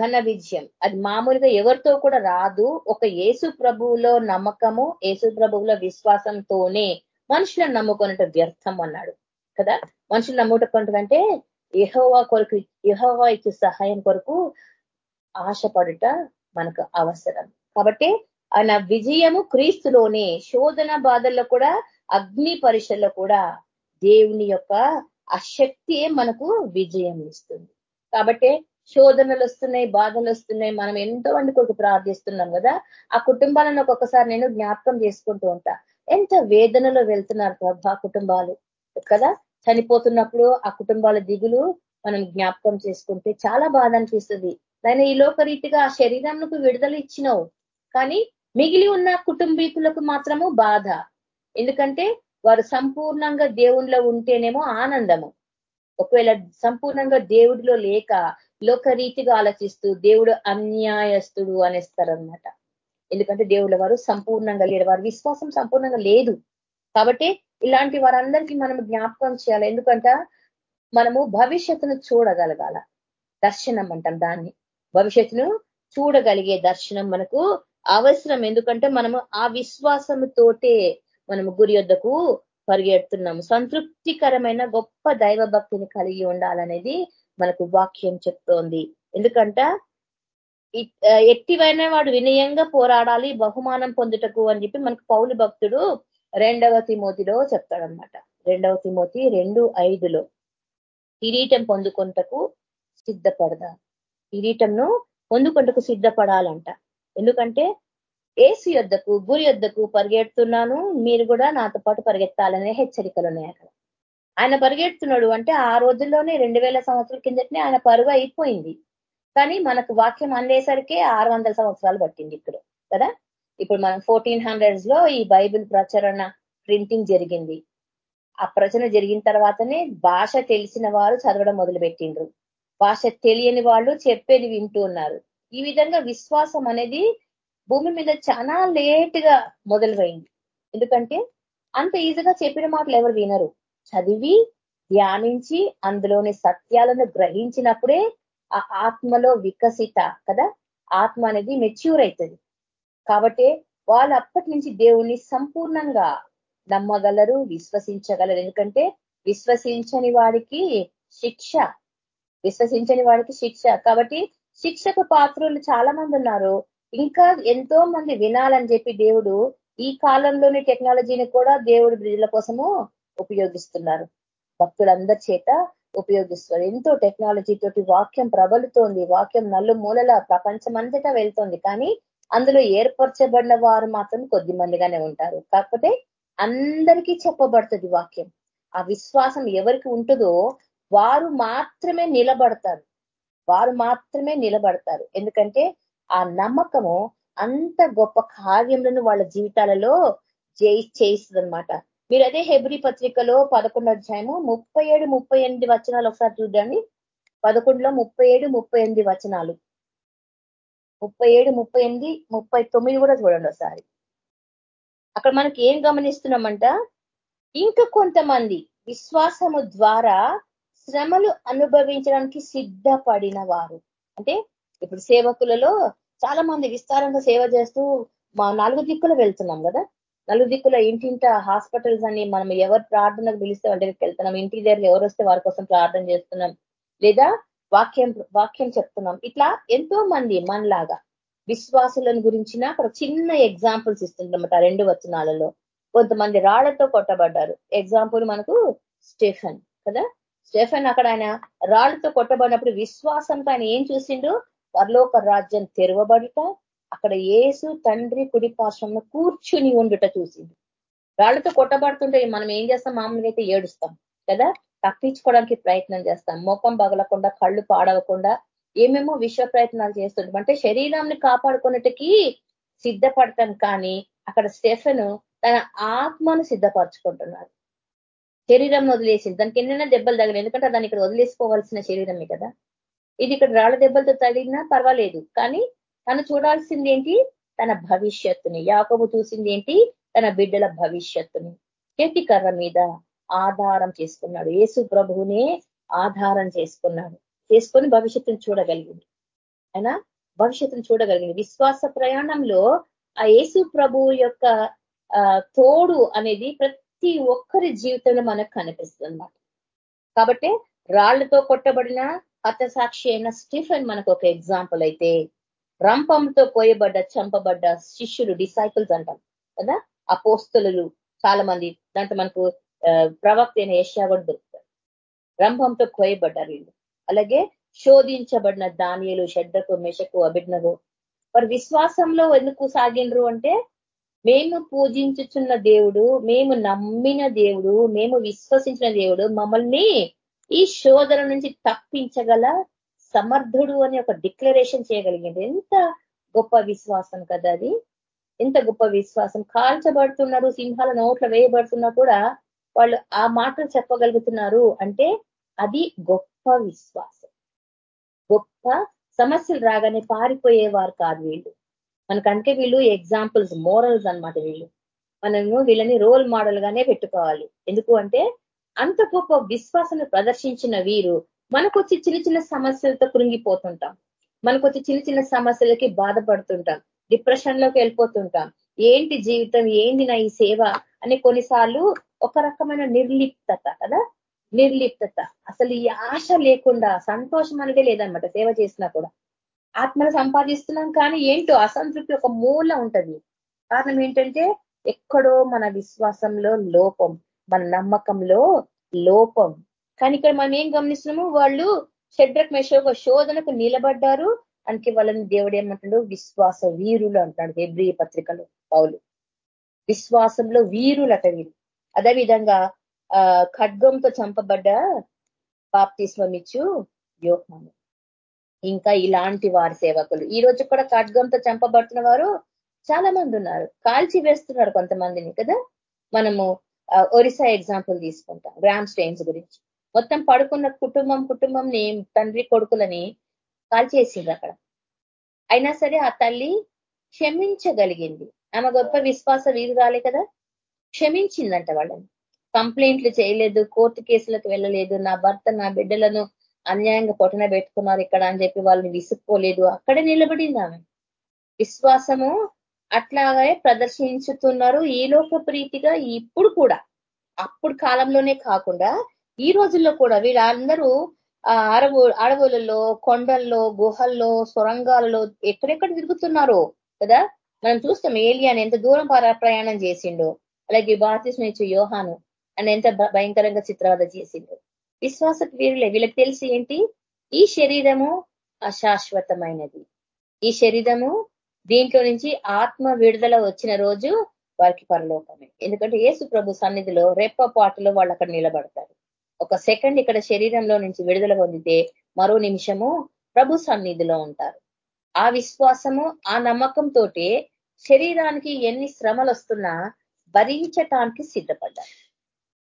ఘన విజయం. అది మామూలుగా ఎవరితో కూడా రాదు. ఒక యేసు ప్రభువులో నమ్మకము యేసు ప్రభువులో విశ్వాసంతోనే మనుషులను నమ్ముకున్నట్టు వ్యర్థం అన్నాడు. కదా? మనుషులు నమ్ముకుంటుందంటే యహోవా కొరకు యహోవా ఇచ్చే సహాయం కొరకు ఆశపడుట మనకు అవసరం. కాబట్టి ఆయన విజయము క్రీస్తులోనే శోధన బాధల్లో కూడా అగ్ని పరీక్షల్లో కూడా దేవుని యొక్క ఆ శక్తియే మనకు విజయం ఇస్తుంది. కాబట్టి శోధనలు వస్తున్నాయి బాధలు వస్తున్నాయి మనం ఎంతో మంది కొరకు ప్రార్థిస్తున్నాం కదా ఆ కుటుంబాలను ఒక్కొక్కసారి నేను జ్ఞాపకం చేసుకుంటూ ఉంటా. ఎంత వేదనలో వెళ్తున్నారు ప్రభా కుటుంబాలు కదా? చనిపోతున్నప్పుడు ఆ కుటుంబాల దిగులు మనం జ్ఞాపకం చేసుకుంటే చాలా బాధ అనిపిస్తుంది. ఆయన ఈ లోకరీతిగా ఆ శరీరానికి విడుదల ఇచ్చినావు కానీ మిగిలి ఉన్న కుటుంబీకులకు మాత్రము బాధ. ఎందుకంటే వారు సంపూర్ణంగా దేవుణ్ణిలో ఉంటేనేమో ఆనందము. ఒకవేళ సంపూర్ణంగా దేవుడిలో లేక లోకరీతిగా ఆలోచిస్తూ దేవుడు అన్యాయస్తుడు అనేస్తారనమాట ఎందుకంటే దేవుళ్ళ వారు సంపూర్ణంగా లేడు వారి విశ్వాసం సంపూర్ణంగా లేదు. కాబట్టి ఇలాంటి వారందరికీ మనం జ్ఞాపకం చేయాలి. ఎందుకంట మనము భవిష్యత్తును చూడగలగాల. దర్శనం అంటాం దాన్ని. భవిష్యత్తును చూడగలిగే దర్శనం మనకు అవసరం. ఎందుకంటే మనము ఆ విశ్వాసముతోటే మనము గురి వద్దకు పరిగెడుతున్నాము. సంతృప్తికరమైన గొప్ప దైవ భక్తిని కలిగి ఉండాలనేది మనకు వాక్యం చెప్తోంది. ఎందుకంట ఎట్టివైన వాడు వినయంగా పోరాడాలి బహుమానం పొందుటకు అని చెప్పి మనకు పౌలు భక్తుడు రెండవ తిమోతిలో చెప్తాడనమాట రెండవ తిమోతి రెండు ఐదులో కిరీటం పొందుకుంటకు సిద్ధపడదా? కిరీటంను పొందుకుంటకు సిద్ధపడాలంట. ఎందుకంటే ఏసు యొద్దకు గురి యొద్దకు పరిగెడుతున్నాను మీరు కూడా నాతో పాటు పరిగెత్తాలనే హెచ్చరికలు ఉన్నాయి అక్కడ. ఆయన పరిగెడుతున్నాడు అంటే ఆ రోజుల్లోనే రెండు వేల సంవత్సరాల కిందటనే ఆయన పరుగు అయిపోయింది. కానీ మనకు వాక్యం అందేసరికే ఆరు వందల సంవత్సరాలు పట్టింది ఇప్పుడు కదా? ఇప్పుడు మనం ఫోర్టీన్ హండ్రెడ్స్లో ఈ బైబిల్ ప్రచురణ ప్రింటింగ్ జరిగింది. ఆ ప్రచురణ జరిగిన తర్వాతనే భాష తెలిసిన వారు చదవడం మొదలుపెట్టిండ్రు. భాష తెలియని వాళ్ళు చెప్పేది వింటూ ఉన్నారు. ఈ విధంగా విశ్వాసం అనేది భూమి మీద చాలా లేట్గా మొదలుపోయింది. ఎందుకంటే అంత ఈజీగా చెప్పిన మాటలు ఎవరు వినరు. చదివి ధ్యానించి అందులోని సత్యాలను గ్రహించినప్పుడే ఆ ఆత్మలో వికసిత కదా? ఆత్మ అనేది మెచ్యూర్ అవుతుంది కాబట్టి వాళ్ళు అప్పటి నుంచి దేవుణ్ణి సంపూర్ణంగా నమ్మగలరు విశ్వసించగలరు. ఎందుకంటే విశ్వసించని వాడికి శిక్ష విశ్వసించని వాడికి శిక్ష. కాబట్టి శిక్షకు పాత్రులు చాలా మంది ఉన్నారు. ఇంకా ఎంతో మంది వినాలని చెప్పి దేవుడు ఈ కాలంలోని టెక్నాలజీని కూడా దేవుడు బ్రిడ్జ్ల కోసము ఉపయోగిస్తున్నారు. భక్తులందరి చేత ఉపయోగిస్తారు ఎంతో టెక్నాలజీ తోటి వాక్యం ప్రబలుతోంది. వాక్యం నల్లు మూలల ప్రపంచమంతటా వెళ్తోంది. కానీ అందులో ఏర్పరచబడిన వారు మాత్రం కొద్ది మందిగానే ఉంటారు. కాకపోతే అందరికీ చెప్పబడుతుంది వాక్యం. ఆ విశ్వాసం ఎవరికి ఉంటుందో వారు మాత్రమే నిలబడతారు. వారు మాత్రమే నిలబడతారు. ఎందుకంటే ఆ నమ్మకము అంత గొప్ప కార్యములను వాళ్ళ జీవితాలలో జయి చేయిస్తుంది అనమాట మీరు అదే హెబ్రి పత్రికలో పదకొండు అధ్యాయము ముప్పై ఏడు ముప్పై ఎనిమిది వచనాలు ఒకసారి చూడండి. పదకొండులో ముప్పై ఏడు ముప్పై ఎనిమిది వచనాలు. ముప్పై ఏడు ముప్పై ఎనిమిది ముప్పై తొమ్మిది కూడా చూడండి ఒకసారి. అక్కడ మనకి ఏం గమనిస్తున్నామంట? ఇంకా కొంతమంది విశ్వాసము ద్వారా శ్రమలు అనుభవించడానికి సిద్ధపడిన వారు అంటే ఇప్పుడు సేవకులలో చాలా మంది విస్తారంగా సేవ చేస్తూ మా నాలుగు దిక్కులు వెళ్తున్నాం కదా. నలుదిక్కుల ఇంటింట హాస్పిటల్స్ అని మనం ఎవరు ప్రార్థనకు పిలిస్తే వాళ్ళ దగ్గరికి వెళ్తున్నాం. ఇంటి దగ్గర ఎవరు వస్తే వారి కోసం ప్రార్థన చేస్తున్నాం. లేదా వాక్యం వాక్యం చెప్తున్నాం. ఇట్లా ఎంతో మంది మనలాగా విశ్వాసులను గురించిన అక్కడ చిన్న ఎగ్జాంపుల్స్ ఇస్తుంటామట రెండు వచనాలలో. కొంతమంది రాళ్ళతో కొట్టబడ్డారు. ఎగ్జాంపుల్ మనకు స్టెఫెన్ కదా? స్టెఫెన్ అక్కడ ఆయన రాళ్ళతో కొట్టబడినప్పుడు విశ్వాసంతో ఆయన ఏం చూసిండు? పరలోక రాజ్యం తెరవబడుట అక్కడ ఏసు తండ్రి కుడి పార్శ్వంలో కూర్చుని ఉండుట చూసింది. రాళ్ళతో కొట్టబడుతుంటే మనం ఏం చేస్తాం? మామూలుగా అయితే ఏడుస్తాం కదా? తప్పించుకోవడానికి ప్రయత్నం చేస్తాం. ముఖం పగలకుండా కళ్ళు పాడవకుండా ఏమేమో విశ్వ ప్రయత్నాలు చేస్తుంటాం. అంటే శరీరాన్ని కాపాడుకున్నట్టుకి సిద్ధపడతాం కానీ అక్కడ స్టెఫెన్ తన ఆత్మను సిద్ధపరచుకుంటున్నాడు. శరీరం వదిలేసింది. దానికి ఎన్నైనా దెబ్బలు తగిలి ఎందుకంటే దాన్ని ఇక్కడ వదిలేసుకోవాల్సిన శరీరమే కదా. ఇది ఇక్కడ రాళ్ళ దెబ్బలతో తగిలినా పర్వాలేదు. కానీ తను చూడాల్సింది ఏంటి తన భవిష్యత్తుని. యాకము చూసింది ఏంటి తన బిడ్డల భవిష్యత్తుని. చేతి కర్ర మీద ఆధారం చేసుకున్నాడు. యేసు ప్రభువునే ఆధారం చేసుకున్నాడు. చేసుకొని భవిష్యత్తును చూడగలిగింది అయినా? భవిష్యత్తును చూడగలిగింది విశ్వాస ప్రయాణంలో ఆ యేసు ప్రభువు యొక్క తోడు అనేది ప్రతి ఒక్కరి జీవితంలో మనకు కనిపిస్తుంది కాబట్టి రాళ్ళతో కొట్టబడిన హతసాక్షి అయిన స్టీఫెన్ మనకు ఒక ఎగ్జాంపుల్ అయితే రంపంతో కోయబడ్డ చంపబడ్డ శిష్యులు డిసైపుల్స్ అంటాం కదా? ఆ చాలా మంది దాంట్లో మనకు ప్రవక్త అయిన ఏషియా కూడా దొరుకుతారు రంభంతో కోయబడ్డారు వీళ్ళు. అలాగే శోధించబడిన ధాన్యాలు షడ్డకు మెషకు అభిజ్ఞకు. వారి విశ్వాసంలో ఎందుకు సాగిండ్రు అంటే మేము పూజించుచున్న దేవుడు మేము నమ్మిన దేవుడు మేము విశ్వసించిన దేవుడు మమ్మల్ని ఈ శోధన నుంచి తప్పించగల సమర్థుడు అని ఒక డిక్లరేషన్ చేయగలిగింది. ఎంత గొప్ప విశ్వాసం కదా అది. ఎంత గొప్ప విశ్వాసం. కాల్చబడుతున్నారు సింహాల నోట్ల వేయబడుతున్నా కూడా వాళ్ళు ఆ మాటలు చెప్పగలుగుతున్నారు అంటే అది గొప్ప విశ్వాసం. గొప్ప సమస్యలు రాగానే పారిపోయేవారు కాదు వీళ్ళు. మనకంటే వీళ్ళు ఎగ్జాంపుల్స్ మోరల్స్ అనమాట వీళ్ళు. మనము వీళ్ళని రోల్ మోడల్ గానే పెట్టుకోవాలి. ఎందుకు అంటే అంత గొప్ప విశ్వాసం ప్రదర్శించిన వీరు మనకు వచ్చి చిన్న చిన్న సమస్యలతో కృంగిపోతుంటాం. మనకు వచ్చి చిన్న చిన్న సమస్యలకి బాధపడుతుంటాం. డిప్రెషన్లోకి వెళ్ళిపోతుంటాం. ఏంటి జీవితం? ఏంది నా ఈ సేవ? అని కొన్నిసార్లు ఒక రకమైన నిర్లిప్తత కదా? నిర్లిప్తత. అసలు ఈ ఆశ లేకుండా సంతోషం అనేదే లేదనమాట సేవ చేసినా కూడా. ఆత్మను సంపాదిస్తున్నాం కానీ ఏంటో అసంతృప్తి ఒక మూల ఉంటది. కారణం ఏంటంటే ఎక్కడో మన విశ్వాసంలో లోపం మన నమ్మకంలో లోపం. కానీ ఇక్కడ మనం ఏం గమనిస్తున్నాము? వాళ్ళు షడ్రక్ మెషోగ శోధనకు నిలబడ్డారు. అందుకే వాళ్ళని దేవుడు ఏమంటాడు? విశ్వాస వీరులు అంటాడు హెబ్రి పత్రికలు పౌలు. విశ్వాసంలో వీరులట వీరు. అదేవిధంగా ఆ ఖడ్గంతో చంపబడ్డ బాప్తిస్వం ఇచ్చు యోహాను. ఇంకా ఇలాంటి వారి సేవకులు. ఈ రోజు కూడా ఖడ్గంతో చంపబడుతున్న వారు చాలా మంది ఉన్నారు. కాల్చి వేస్తున్నారు కొంతమందిని కదా? మనము ఒరిస్సా ఎగ్జాంపుల్ తీసుకుంటాం. గ్రామ్ స్టెయిన్స్ గురించి. మొత్తం పడుకున్న కుటుంబం కుటుంబంని తండ్రి కొడుకులని కాల్చేసింది అక్కడ. అయినా సరే ఆ తల్లి క్షమించగలిగింది. ఆమె గొప్ప విశ్వాస వీరురాలే కదా. క్షమించిందంట వాళ్ళని. కంప్లైంట్లు చేయలేదు కోర్టు కేసులకు వెళ్ళలేదు నా భర్త నా బిడ్డలను అన్యాయంగా పొట్టన పెట్టుకున్నారు ఇక్కడ అని చెప్పి వాళ్ళని విసుక్కోలేదు. అక్కడే నిలబడింది ఆమె. విశ్వాసము అట్లాగే ప్రదర్శించుతున్నారు. ఈ లోక ప్రీతిగా ఇప్పుడు కూడా అప్పుడు కాలంలోనే కాకుండా ఈ రోజుల్లో కూడా వీళ్ళందరూ అడవు అడవులలో కొండల్లో గుహల్లో సొరంగాలలో ఎక్కడెక్కడ తిరుగుతున్నారో కదా? మనం చూస్తాం ఏలియాని ఎంత దూరం ప్రయాణం చేసిండో అలాగే బాతిస్మిచ్చు యోహాను అని ఎంత భయంకరంగా చిత్రవద చేసిండు. విశ్వాస వీరులే వీళ్ళకి తెలిసి ఏంటి? ఈ శరీరము అశాశ్వతమైనది. ఈ శరీరము దీంట్లో నుంచి ఆత్మ విడుదల వచ్చిన రోజు వారికి పరలోకమే. ఎందుకంటే యేసు ప్రభు సన్నిధిలో రెప్ప పాటలో వాళ్ళు అక్కడ నిలబడతారు. ఒక సెకండ్ ఇక్కడ శరీరంలో నుంచి విడుదల పొందితే మరో నిమిషము ప్రభు సన్నిధిలో ఉంటారు. ఆ విశ్వాసము ఆ నమ్మకంతో శరీరానికి ఎన్ని శ్రమలు వస్తున్నా భరించటానికి సిద్ధపడ్డారు.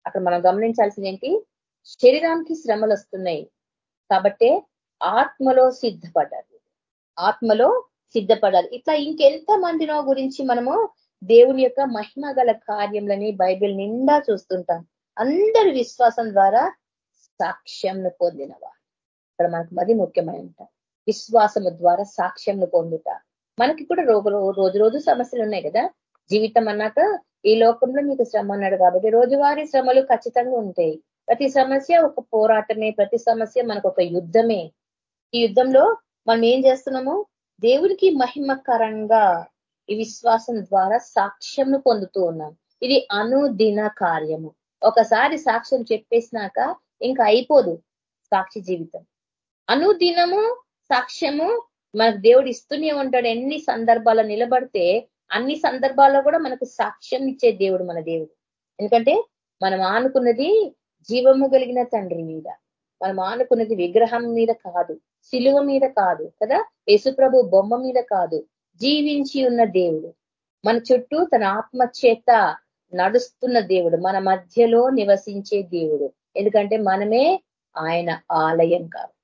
అక్కడ మనం గమనించాల్సింది ఏంటి? శరీరానికి శ్రమలు వస్తున్నాయి కాబట్టే ఆత్మలో సిద్ధపడ్డారు. ఆత్మలో సిద్ధపడాలి ఇట్లా ఇంకెంత మందినో గురించి మనము దేవుని యొక్క మహిమ గల కార్యములని బైబిల్ నిండా చూస్తుంటాం. అందరి విశ్వాసం ద్వారా సాక్ష్యంను పొందినవా ఇక్కడ మనకు మరి ముఖ్యమైన విశ్వాసము ద్వారా సాక్ష్యంను పొందుట. మనకి కూడా రోజు రోజు సమస్యలు ఉన్నాయి కదా. జీవితం అన్నాక ఈ లోకంలో మీకు శ్రమ అన్నాడు కాబట్టి రోజువారీ శ్రమలు ఖచ్చితంగా ఉంటాయి. ప్రతి సమస్య ఒక పోరాటమే ప్రతి సమస్య మనకు ఒక యుద్ధమే. ఈ యుద్ధంలో మనం ఏం చేస్తున్నాము? దేవునికి మహిమకరంగా ఈ విశ్వాసం ద్వారా సాక్ష్యంను పొందుతూ ఉన్నాం. ఇది అనుదిన కార్యము. ఒకసారి సాక్ష్యం చెప్పేసినాక ఇంకా అయిపోదు సాక్షి జీవితం. అనుదినము సాక్ష్యము మనకు దేవుడు ఇస్తూనే ఉంటాడు. ఎన్ని సందర్భాలు నిలబడితే అన్ని సందర్భాల్లో కూడా మనకు సాక్ష్యం ఇచ్చే దేవుడు మన దేవుడు. ఎందుకంటే మనం ఆనుకున్నది జీవము కలిగిన తండ్రి మీద. మనం ఆనుకున్నది విగ్రహం మీద కాదు శిలువ మీద కాదు కదా? యేసుప్రభు బొమ్మ మీద కాదు. జీవించి ఉన్న దేవుడు. మన చుట్టూ తన ఆత్మ చేత నడుస్తున్న దేవుడు మన మధ్యలో నివసించే దేవుడు. ఎందుకంటే మనమే ఆయన ఆలయం కాబట్టి.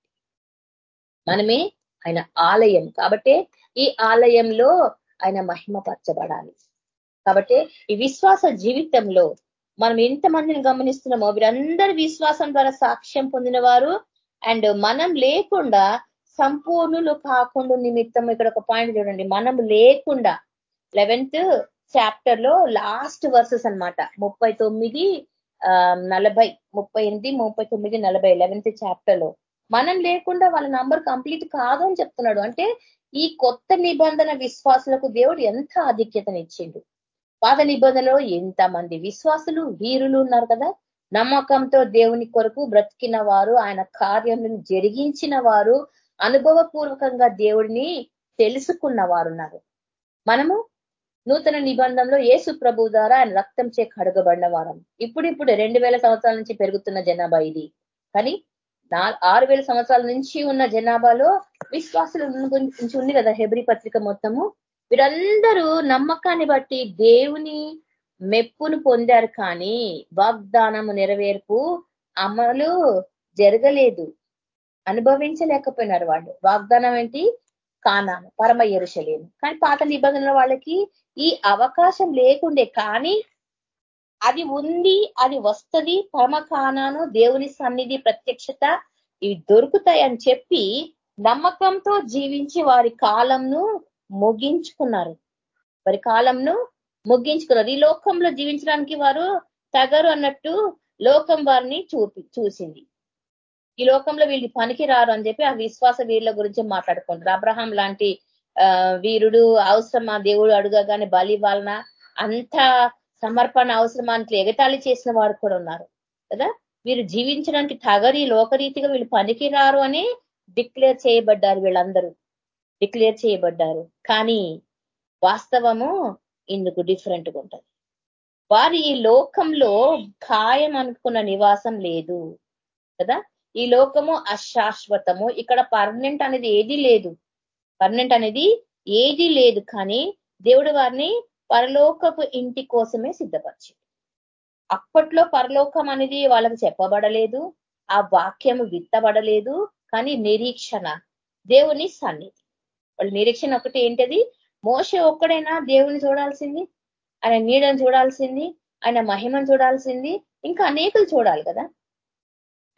మనమే ఆయన ఆలయం కాబట్టి ఈ ఆలయంలో ఆయన మహిమపరచబడాలి. కాబట్టి ఈ విశ్వాస జీవితంలో మనం ఎంతమందిని గమనిస్తున్నామో వీరందరి విశ్వాసం ద్వారా సాక్ష్యం పొందిన వారు అండ్ మనం లేకుండా సంపూర్ణులు కాకుండా నిమిత్తం ఇక్కడ ఒక పాయింట్ చూడండి. మనం లేకుండా లెవెన్త్ చాప్టర్లో లాస్ట్ వర్సెస్ అనమాట ముప్పై తొమ్మిది నలభై ముప్పై ఎనిమిది ముప్పై తొమ్మిది నలభై లెవెన్త్ చాప్టర్లో. మనం లేకుండా వాళ్ళ నంబర్ కంప్లీట్ కాదు అని చెప్తున్నాడు. అంటే ఈ కొత్త నిబంధన విశ్వాసులకు దేవుడు ఎంత ఆధిక్యతనిచ్చిండు. పాత నిబంధనలో ఎంతమంది విశ్వాసులు వీరులు ఉన్నారు కదా. నమ్మకంతో దేవుని కొరకు బ్రతికిన వారు ఆయన కార్యములను జరిగించిన వారు అనుభవపూర్వకంగా దేవుడిని తెలుసుకున్న వారున్నారు మనము నూతన నిబంధనలో ఏసు ప్రభు ద్వారా ఆయన రక్తం చే కడగబడిన వారం ఇప్పుడిప్పుడు రెండు వేల సంవత్సరాల నుంచి పెరుగుతున్న జనాభా ఇది. కానీ ఆరు వేల సంవత్సరాల నుంచి ఉన్న జనాభాలో విశ్వాసుల గురించి ఉంది కదా హెబ్రి పత్రిక మొత్తము. వీరందరూ నమ్మకాన్ని బట్టి దేవుని మెప్పును పొందారు కానీ వాగ్దానము నెరవేర్పు అమలు జరగలేదు. అనుభవించలేకపోయినారు వాళ్ళు. వాగ్దానం ఏంటి? కానాను పరమ ఎరుషలేము. కానీ పాత నిబంధనల వాళ్ళకి ఈ అవకాశం లేకుండే కానీ అది ఉంది అది వస్తుంది పరమ కానాను దేవుని సన్నిధి ప్రత్యక్షత ఇవి దొరుకుతాయని చెప్పి నమ్మకంతో జీవించి వారి కాలంను ముగించుకున్నారు. వారి కాలంను ముగించుకున్నారు. ఈ లోకంలో జీవించడానికి వారు తగరు అన్నట్టు లోకం వారిని చూపి చూసింది. ఈ లోకంలో వీళ్ళు పనికి రారు అని చెప్పి ఆ విశ్వాస వీరుల గురించి మాట్లాడుకుంటారు. అబ్రహాం లాంటి వీరుడు అవసరమా? దేవుడు అడుగగానే బలి వలన అంత సమర్పణ అవసరమా? అంటే ఎగతాళి చేసిన వారు కూడా ఉన్నారు. కదా? వీరు జీవించడానికి తగరి లోకరీతిగా వీళ్ళు పనికి రారు అని డిక్లేర్ చేయబడ్డారు వీళ్ళందరూ. డిక్లేర్ చేయబడ్డారు. కానీ వాస్తవము ఇందుకు డిఫరెంట్గా ఉంటుంది. వారి ఈ లోకంలో ఖాయం అనుకున్న నివాసం లేదు. కదా? ఈ లోకము అశాశ్వతము. ఇక్కడ పర్మనెంట్ అనేది ఏది లేదు. పర్మనెంట్ అనేది ఏది లేదు కానీ దేవుడు వారిని పరలోకపు ఇంటి కోసమే సిద్ధపరిచి అప్పట్లో పరలోకం అనేది వాళ్ళకు చెప్పబడలేదు ఆ వాక్యము విత్తబడలేదు కానీ నిరీక్షణ దేవుని సన్నిధి. వాళ్ళ నిరీక్షణ ఒకటి ఏంటది? మోస ఒక్కడైనా దేవుని చూడాల్సింది ఆయన నీడను చూడాల్సింది ఆయన మహిమను చూడాల్సింది ఇంకా అనేకులు చూడాలి కదా.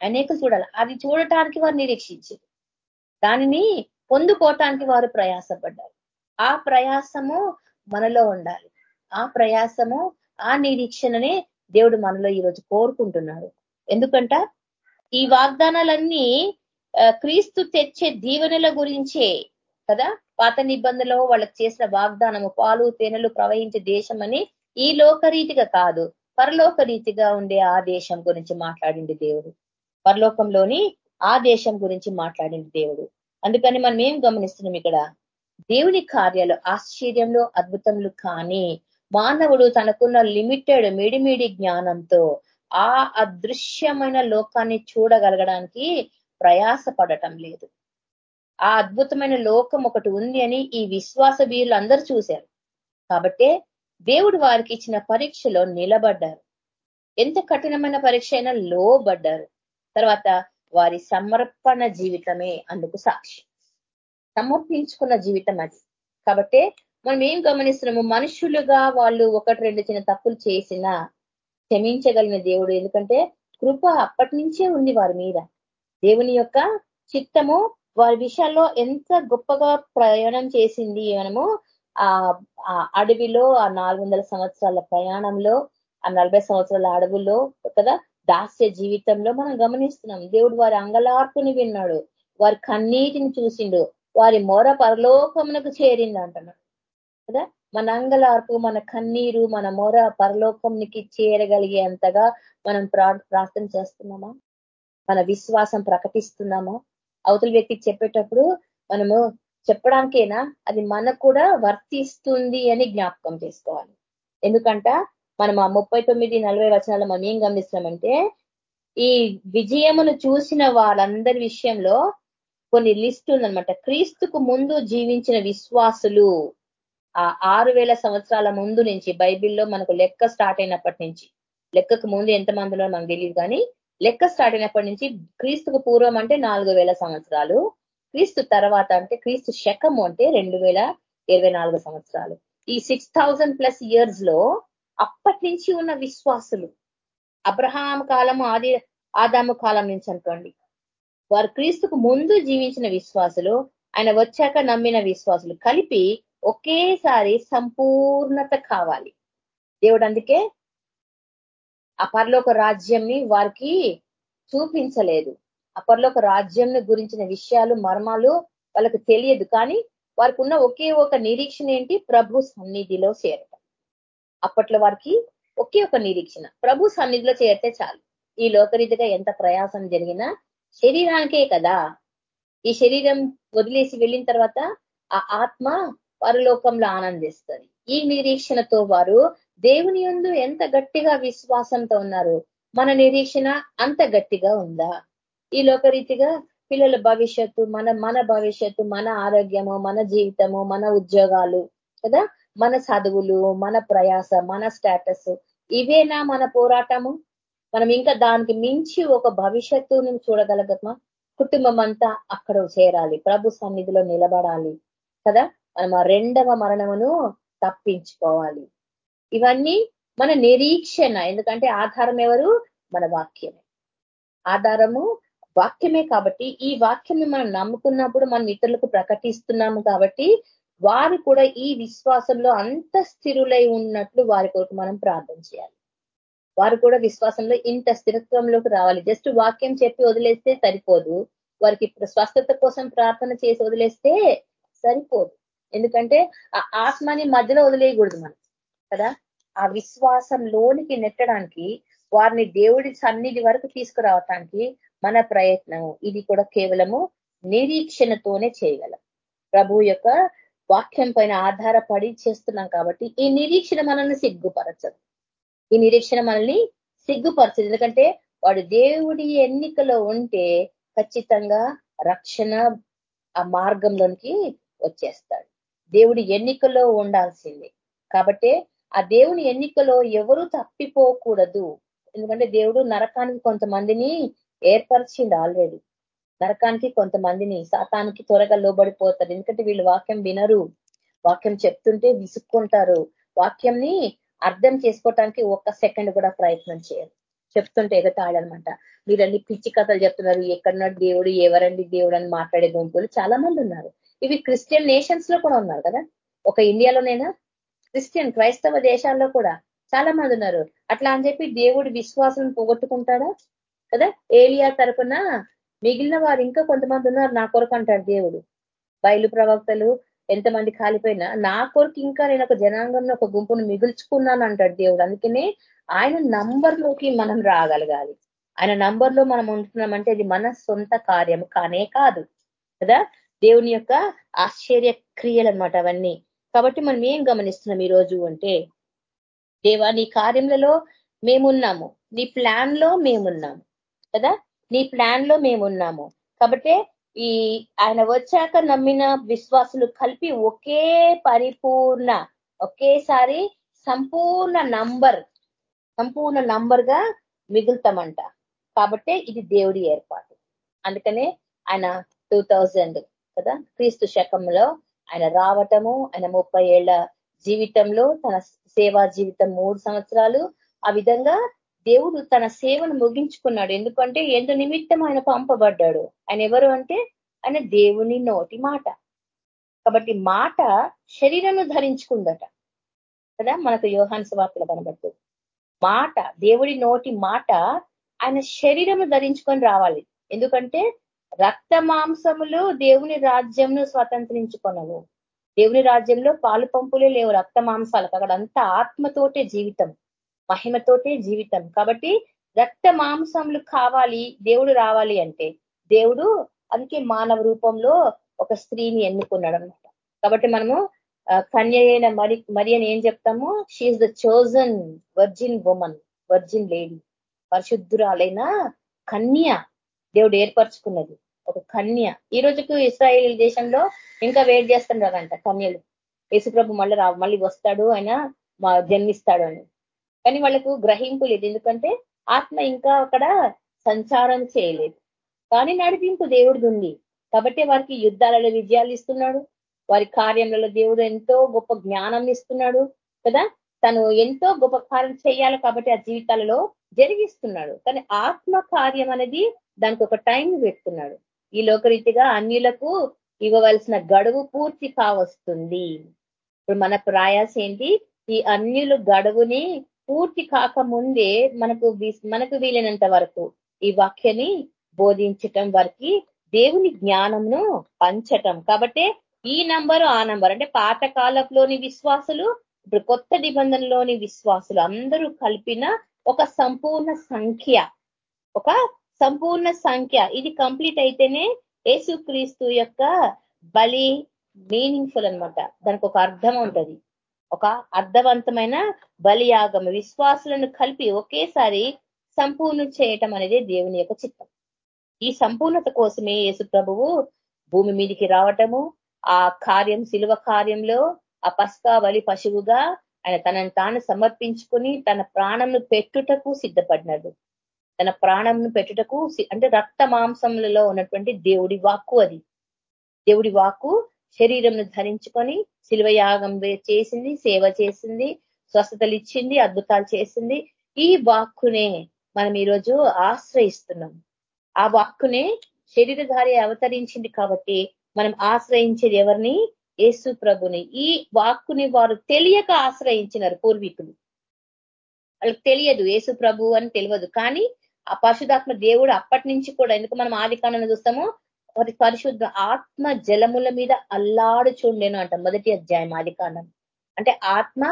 అనేకులు చూడాలి. అది చూడటానికి వారు నిరీక్షించారు. దానిని పొందుకోవటానికి వారు ప్రయాసపడ్డారు. ఆ ప్రయాసము మనలో ఉండాలి. ఆ ప్రయాసము ఆ నిరీక్షణనే దేవుడు మనలో ఈరోజు కోరుకుంటున్నాడు. ఎందుకంట? ఈ వాగ్దానాలన్నీ క్రీస్తు తెచ్చే దీవెనల గురించే కదా? పాత నిబంధనలో వాళ్ళకి చేసిన వాగ్దానము పాలు తేనెలు ప్రవహించే దేశం అని ఈ లోకరీతిగా కాదు పరలోక రీతిగా ఉండే ఆ దేశం గురించి మాట్లాడింది దేవుడు. పరలోకంలోని ఆ దేశం గురించి మాట్లాడింది దేవుడు. అందుకని మనం ఏం గమనిస్తున్నాం ఇక్కడ? దేవుని కార్యాలు ఆశ్చర్యంలో అద్భుతములు కానీ మానవుడు తనకున్న లిమిటెడ్ మిడిమిడి జ్ఞానంతో ఆ అదృశ్యమైన లోకాన్ని చూడగలగడానికి ప్రయాసపడటం లేదు. ఆ అద్భుతమైన లోకం ఒకటి ఉంది అని ఈ విశ్వాస వీరులు చూశారు. కాబట్టే దేవుడు వారికి ఇచ్చిన పరీక్షలో నిలబడ్డారు. ఎంత కఠినమైన పరీక్ష అయినా లోబడ్డారు. తర్వాత వారి సమర్పణ జీవితమే అందుకు సాక్షి. సమర్పించుకున్న జీవితం అది. కాబట్టి మనం ఏం గమనిస్తున్నాము? మనుషులుగా వాళ్ళు ఒకటి రెండు చిన్న తప్పులు చేసినా క్షమించగలిగిన దేవుడు. ఎందుకంటే కృప అప్పటి నుంచే ఉంది వారి మీద. దేవుని యొక్క చిత్తము వారి విషయాల్లో ఎంత గొప్పగా ప్రయాణం చేసింది మనము ఆ అడవిలో ఆ నాలుగు సంవత్సరాల ప్రయాణంలో ఆ నలభై సంవత్సరాల అడవుల్లో కదా? దాస్య జీవితంలో మనం గమనిస్తున్నాం. దేవుడు వారి అంగలార్పుని విన్నాడు. వారి కన్నీటిని చూసిండు. వారి మొర పరలోకమునకు చేరింది అంటున్నాడు. కదా? మన అంగలార్పు మన కన్నీరు మన మొర పరలోకంకి చేరగలిగేంతగా మనం ప్రార్థన చేస్తున్నామా? మన విశ్వాసం ప్రకటిస్తున్నామా? అవతల వ్యక్తికి చెప్పేటప్పుడు మనము చెప్పడానికైనా? అది మనకు కూడా వర్తిస్తుంది అని జ్ఞాపకం చేసుకోవాలి. ఎందుకంట? మనం ఆ ముప్పై తొమ్మిది నలభై వచనాలు మనం ఏం గమనిస్తామంటే ఈ విజయమును చూసిన వాళ్ళందరి విషయంలో కొన్ని లిస్ట్ ఉందనమాట క్రీస్తుకు ముందు జీవించిన విశ్వాసులు ఆ ఆరు సంవత్సరాల ముందు నుంచి బైబిల్లో మనకు లెక్క స్టార్ట్ అయినప్పటి నుంచి లెక్కకు ముందు ఎంత మందిలో మనకు తెలియదు కానీ లెక్క స్టార్ట్ అయినప్పటి నుంచి క్రీస్తుకు పూర్వం అంటే నాలుగు సంవత్సరాలు క్రీస్తు తర్వాత అంటే క్రీస్తు శకము అంటే రెండు సంవత్సరాలు. ఈ సిక్స్ ప్లస్ ఇయర్స్లో అప్పటి నుంచి ఉన్న విశ్వాసులు. అబ్రహాం కాలము ఆది ఆదాము కాలం నుంచి అనుకోండి. వారు క్రీస్తుకు ముందు జీవించిన విశ్వాసులు ఆయన వచ్చాక నమ్మిన విశ్వాసులు కలిపి ఒకేసారి సంపూర్ణత కావాలి. దేవుడు అందుకే అపర్లోక రాజ్యంని వారికి చూపించలేదు. అపర్లోక రాజ్యంని గురించిన విషయాలు మర్మాలు వాళ్ళకు తెలియదు. కానీ వారికి ఉన్న ఒకే ఒక నిరీక్షణ ఏంటి? ప్రభు సన్నిధిలో చేరట. అప్పట్లో వారికి ఒకే ఒక నిరీక్షణ. ప్రభు సన్నిధిలో చేరితే చాలు. ఈ లోకరీతిగా ఎంత ప్రయాసం జరిగినా శరీరానికే కదా. ఈ శరీరం వదిలేసి వెళ్ళిన తర్వాత ఆ ఆత్మ పరలోకంలో ఆనందిస్తుంది. ఈ నిరీక్షణతో వారు దేవుని ఎందు ఎంత గట్టిగా విశ్వాసంతో ఉన్నారు. మన నిరీక్షణ అంత గట్టిగా ఉందా? ఈ లోకరీతిగా పిల్లల భవిష్యత్తు మన మన భవిష్యత్తు మన ఆరోగ్యము మన జీవితము మన ఉద్యోగాలు కదా. మన చదువులు మన ప్రయాస మన స్టేటస్ ఇవేనా మన పోరాటము? మనం ఇంకా దానికి మించి ఒక భవిష్యత్తును చూడగలగమా? కుటుంబం అంతా అక్కడ చేరాలి ప్రభు సన్నిధిలో నిలబడాలి కదా? మనం ఆ రెండవ మరణమును తప్పించుకోవాలి. ఇవన్నీ మన నిరీక్షణ ఎందుకంటే ఆధారం ఎవరు? మన వాక్యమే. ఆధారము వాక్యమే కాబట్టి ఈ వాక్యం మనం నమ్ముకున్నప్పుడు మనం ఇతరులకు ప్రకటిస్తున్నాము కాబట్టి వారు కూడా ఈ విశ్వాసంలో అంత స్థిరులై ఉన్నట్లు వారి కొరకు మనం ప్రార్థన చేయాలి. వారు కూడా విశ్వాసంలో ఇంత స్థిరత్వంలోకి రావాలి. జస్ట్ వాక్యం చెప్పి వదిలేస్తే సరిపోదు. వారికి స్వస్థత కోసం ప్రార్థన చేసి వదిలేస్తే సరిపోదు. ఎందుకంటే ఆ ఆత్మని మధ్యలో వదిలేయకూడదు మనం. కదా? ఆ విశ్వాసంలోనికి నెట్టడానికి వారిని దేవుడి సన్నిధి వరకు తీసుకురావటానికి మన ప్రయత్నము. ఇది కూడా కేవలము నిరీక్షణతోనే చేయగలం. ప్రభు యొక్క వాక్యం పైన ఆధారపడి చేస్తున్నాం కాబట్టి ఈ నిరీక్షణ మనల్ని సిగ్గుపరచదు. ఈ నిరీక్షణ మనల్ని సిగ్గుపరచదు. ఎందుకంటే వాడు దేవుడి ఎన్నికలో ఉంటే ఖచ్చితంగా రక్షణ ఆ మార్గంలోనికి వచ్చేస్తాడు. దేవుడి ఎన్నికలో ఉండాల్సింది. కాబట్టి ఆ దేవుని ఎన్నికలో ఎవరు తప్పిపోకూడదు. ఎందుకంటే దేవుడు నరకానికి కొంతమందిని ఏర్పరిచిండు ఆల్రెడీ నరకానికి కొంతమందిని శాతానికి త్వరగా లోబడిపోతారు. ఎందుకంటే వీళ్ళు వాక్యం వినరు. వాక్యం చెప్తుంటే విసుక్కుంటారు. వాక్యంని అర్థం చేసుకోవటానికి ఒక్క సెకండ్ కూడా ప్రయత్నం చేయరు. చెప్తుంటే ఎగతాడనమాట మీరన్ని పిచ్చి కథలు చెప్తున్నారు. ఎక్కడున్నాడు దేవుడు? ఎవరండి దేవుడు అని మాట్లాడే గుంపులు చాలా మంది ఉన్నారు. ఇవి క్రిస్టియన్ నేషన్స్లో కూడా ఉన్నారు కదా? ఒక ఇండియాలోనైనా? క్రిస్టియన్ క్రైస్తవ దేశాల్లో కూడా చాలా మంది ఉన్నారు. అట్లా అని చెప్పి దేవుడి విశ్వాసం పోగొట్టుకుంటాడా? కదా? ఏలియా తరపున మిగిలిన వారు ఇంకా కొంతమంది ఉన్నారు నా కొరకు అంటాడు దేవుడు. బయలు ప్రవక్తలు ఎంతమంది కాలిపోయినా నా కొరకు ఇంకా నేను ఒక జనాంగంలో ఒక గుంపును మిగుల్చుకున్నాను అంటాడు దేవుడు. అందుకనే ఆయన నంబర్లోకి మనం రాగలగాలి. ఆయన నంబర్లో మనం ఉంటున్నామంటే ఇది మన సొంత కార్యం కానే కాదు. కదా? దేవుని యొక్క ఆశ్చర్య క్రియలు అనమాట అవన్నీ. కాబట్టి మనం ఏం గమనిస్తున్నాం ఈరోజు అంటే దేవా నీ కార్యములలో మేమున్నాము. నీ ప్లాన్లో మేమున్నాము. కదా? నీ ప్లాన్లో మేమున్నాము. కాబట్టి ఈ ఆయన వచ్చాక నమ్మిన విశ్వాసులు కలిపి ఒకే పరిపూర్ణ ఒకేసారి సంపూర్ణ నంబర్ సంపూర్ణ నంబర్గా మిగులుతామంట. కాబట్టి ఇది దేవుడి ఏర్పాటు. అందుకనే ఆయన టూ కదా క్రీస్తు శకంలో ఆయన రావటము ఆయన ముప్పై ఏళ్ళ జీవితంలో తన సేవా జీవితం మూడు సంవత్సరాలు ఆ విధంగా దేవుడు తన సేవను ముగించుకున్నాడు. ఎందుకంటే ఎందు నిమిత్తం ఆయన పంపబడ్డాడు. ఆయన ఎవరు అంటే? ఆయన దేవుని నోటి మాట. కాబట్టి మాట శరీరము ధరించుకుందట. కదా? మనకు యోహాన్ వార్తలు కనబడుతుంది. మాట దేవుడి నోటి మాట ఆయన శరీరము ధరించుకొని రావాలి. ఎందుకంటే రక్త మాంసములు దేవుని రాజ్యంను స్వతంత్రించుకొనవు. దేవుని రాజ్యంలో పాలు పంపులే లేవు రక్త మాంసాలకు. అక్కడ అంతా ఆత్మతోటే జీవితం. మహిమతోటే జీవితం. కాబట్టి రక్త మాంసములు కావాలి దేవుడు రావాలి అంటే దేవుడు అందుకే మానవ రూపంలో ఒక స్త్రీని ఎన్నుకున్నాడు అనమాట కాబట్టి మనము కన్య అయిన మరి మరి అని ఏం చెప్తాము? She is the chosen virgin woman virgin lady పరిశుద్ధురాలైన కన్య దేవుడు ఏర్పరచుకున్నది. ఒక కన్య. ఈ రోజుకు ఇస్రాయేల్ దేశంలో ఇంకా వెయిట్ చేస్తుంటారంట కన్యలు. యేసుప్రభు మళ్ళీ రా మళ్ళీ వస్తాడు ఆయన మా జన్మిస్తాడు అని. కానీ వాళ్ళకు గ్రహింపు లేదు. ఎందుకంటే ఆత్మ ఇంకా అక్కడ సంచారం చేయలేదు. కానీ నడిపింపు దేవుడిది ఉంది. కాబట్టి వారికి యుద్ధాలలో విజయాలు ఇస్తున్నాడు. వారి కార్యంలో దేవుడు ఎంతో గొప్ప జ్ఞానం ఇస్తున్నాడు కదా. తను ఎంతో గొప్ప కార్యం చేయాలి కాబట్టి ఆ జీవితాలలో జరిగిస్తున్నాడు. కానీ ఆత్మ కార్యం అనేది దానికి ఒక టైం పెడుతున్నాడు. ఈ లోకరీతిగా అన్యులకు ఇవ్వవలసిన గడువు పూర్తి కావస్తుంది. ఇప్పుడు మన ప్రయాస ఏంటి? ఈ అన్యులు గడువుని పూర్తి కాకముందే మనకు మనకు వీలైనంత వరకు ఈ వాక్యని బోధించటం వరకు దేవుని జ్ఞానంను పంచటం. కాబట్టి ఈ నంబరు ఆ నంబర్. అంటే పాత కాలంలోని విశ్వాసులు ఇప్పుడు కొత్త నిబంధనలోని విశ్వాసులు అందరూ కలిపిన ఒక సంపూర్ణ సంఖ్య. ఒక సంపూర్ణ సంఖ్య. ఇది కంప్లీట్ అయితేనే యేసుక్రీస్తు యొక్క బలి మీనింగ్ఫుల్ అనమాట దానికి ఒక అర్థం ఉంటుంది. ఒక అర్థవంతమైన బలియాగం విశ్వాసులను కలిపి ఒకేసారి సంపూర్ణ చేయటం అనేది దేవుని యొక్క చిత్తం. ఈ సంపూర్ణత కోసమే యేసు ప్రభువు భూమి మీదికి రావటము ఆ కార్యం శిలువ కార్యంలో ఆ పస్కా బలి పశువుగా ఆయన తనను తాను సమర్పించుకుని తన ప్రాణంను పెట్టుటకు సిద్ధపడినాడు. తన ప్రాణంను పెట్టుటకు అంటే రక్త మాంసములలో ఉన్నటువంటి దేవుడి వాక్కు అది. దేవుడి వాక్కు శరీరంను ధరించుకొని శిల్వయాగం చేసింది సేవ చేసింది స్వస్థతలు ఇచ్చింది అద్భుతాలు చేసింది. ఈ వాక్కునే మనం ఈరోజు ఆశ్రయిస్తున్నాం. ఆ వాక్కునే శరీరధారి అవతరించింది కాబట్టి మనం ఆశ్రయించేది ఎవరిని? యేసు ప్రభుని. ఈ వాక్కుని వారు తెలియక ఆశ్రయించినారు పూర్వీకులు. వాళ్ళకి తెలియదు యేసు ప్రభు అని తెలియదు. కానీ ఆ పరిశుధాత్మ దేవుడు అప్పటి నుంచి కూడా ఎందుకు మనం ఆది కాలంలో చూస్తామో పరిశుద్ధ ఆత్మ జలముల మీద అల్లాడు చూడలేను అంట మొదటి అధ్యాయం ఆది అంటే ఆత్మ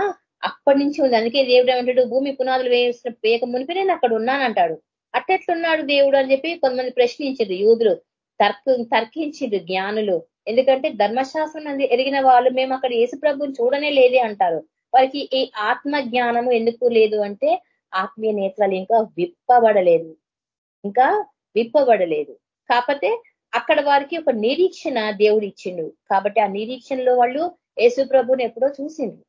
అప్పటి నుంచి ఉంది. అందుకే దేవుడు ఏమంటాడు? భూమి పునాదులు వేసిన వేయక మునిపి నేను అక్కడ ఉన్నానంటాడు. అట్టెట్లున్నాడు దేవుడు అని చెప్పి కొంతమంది ప్రశ్నించారు యూదులు. తర్క తర్కించిండు జ్ఞానులు. ఎందుకంటే ధర్మశాస్త్రం ఎరిగిన వాళ్ళు మేము అక్కడ యేసు ప్రభుని చూడనే లేదే అంటారు. వారికి ఈ ఆత్మ జ్ఞానము ఎందుకు లేదు అంటే ఆత్మీయ నేత్రాలు ఇంకా విప్పబడలేదు. ఇంకా విప్పబడలేదు. కాకపోతే అక్కడ వారికి ఒక నిరీక్షణ దేవుడు ఇచ్చిండు కాబట్టి ఆ నిరీక్షణలో వాళ్ళు యేసు ప్రభుని ఎప్పుడో చూసింది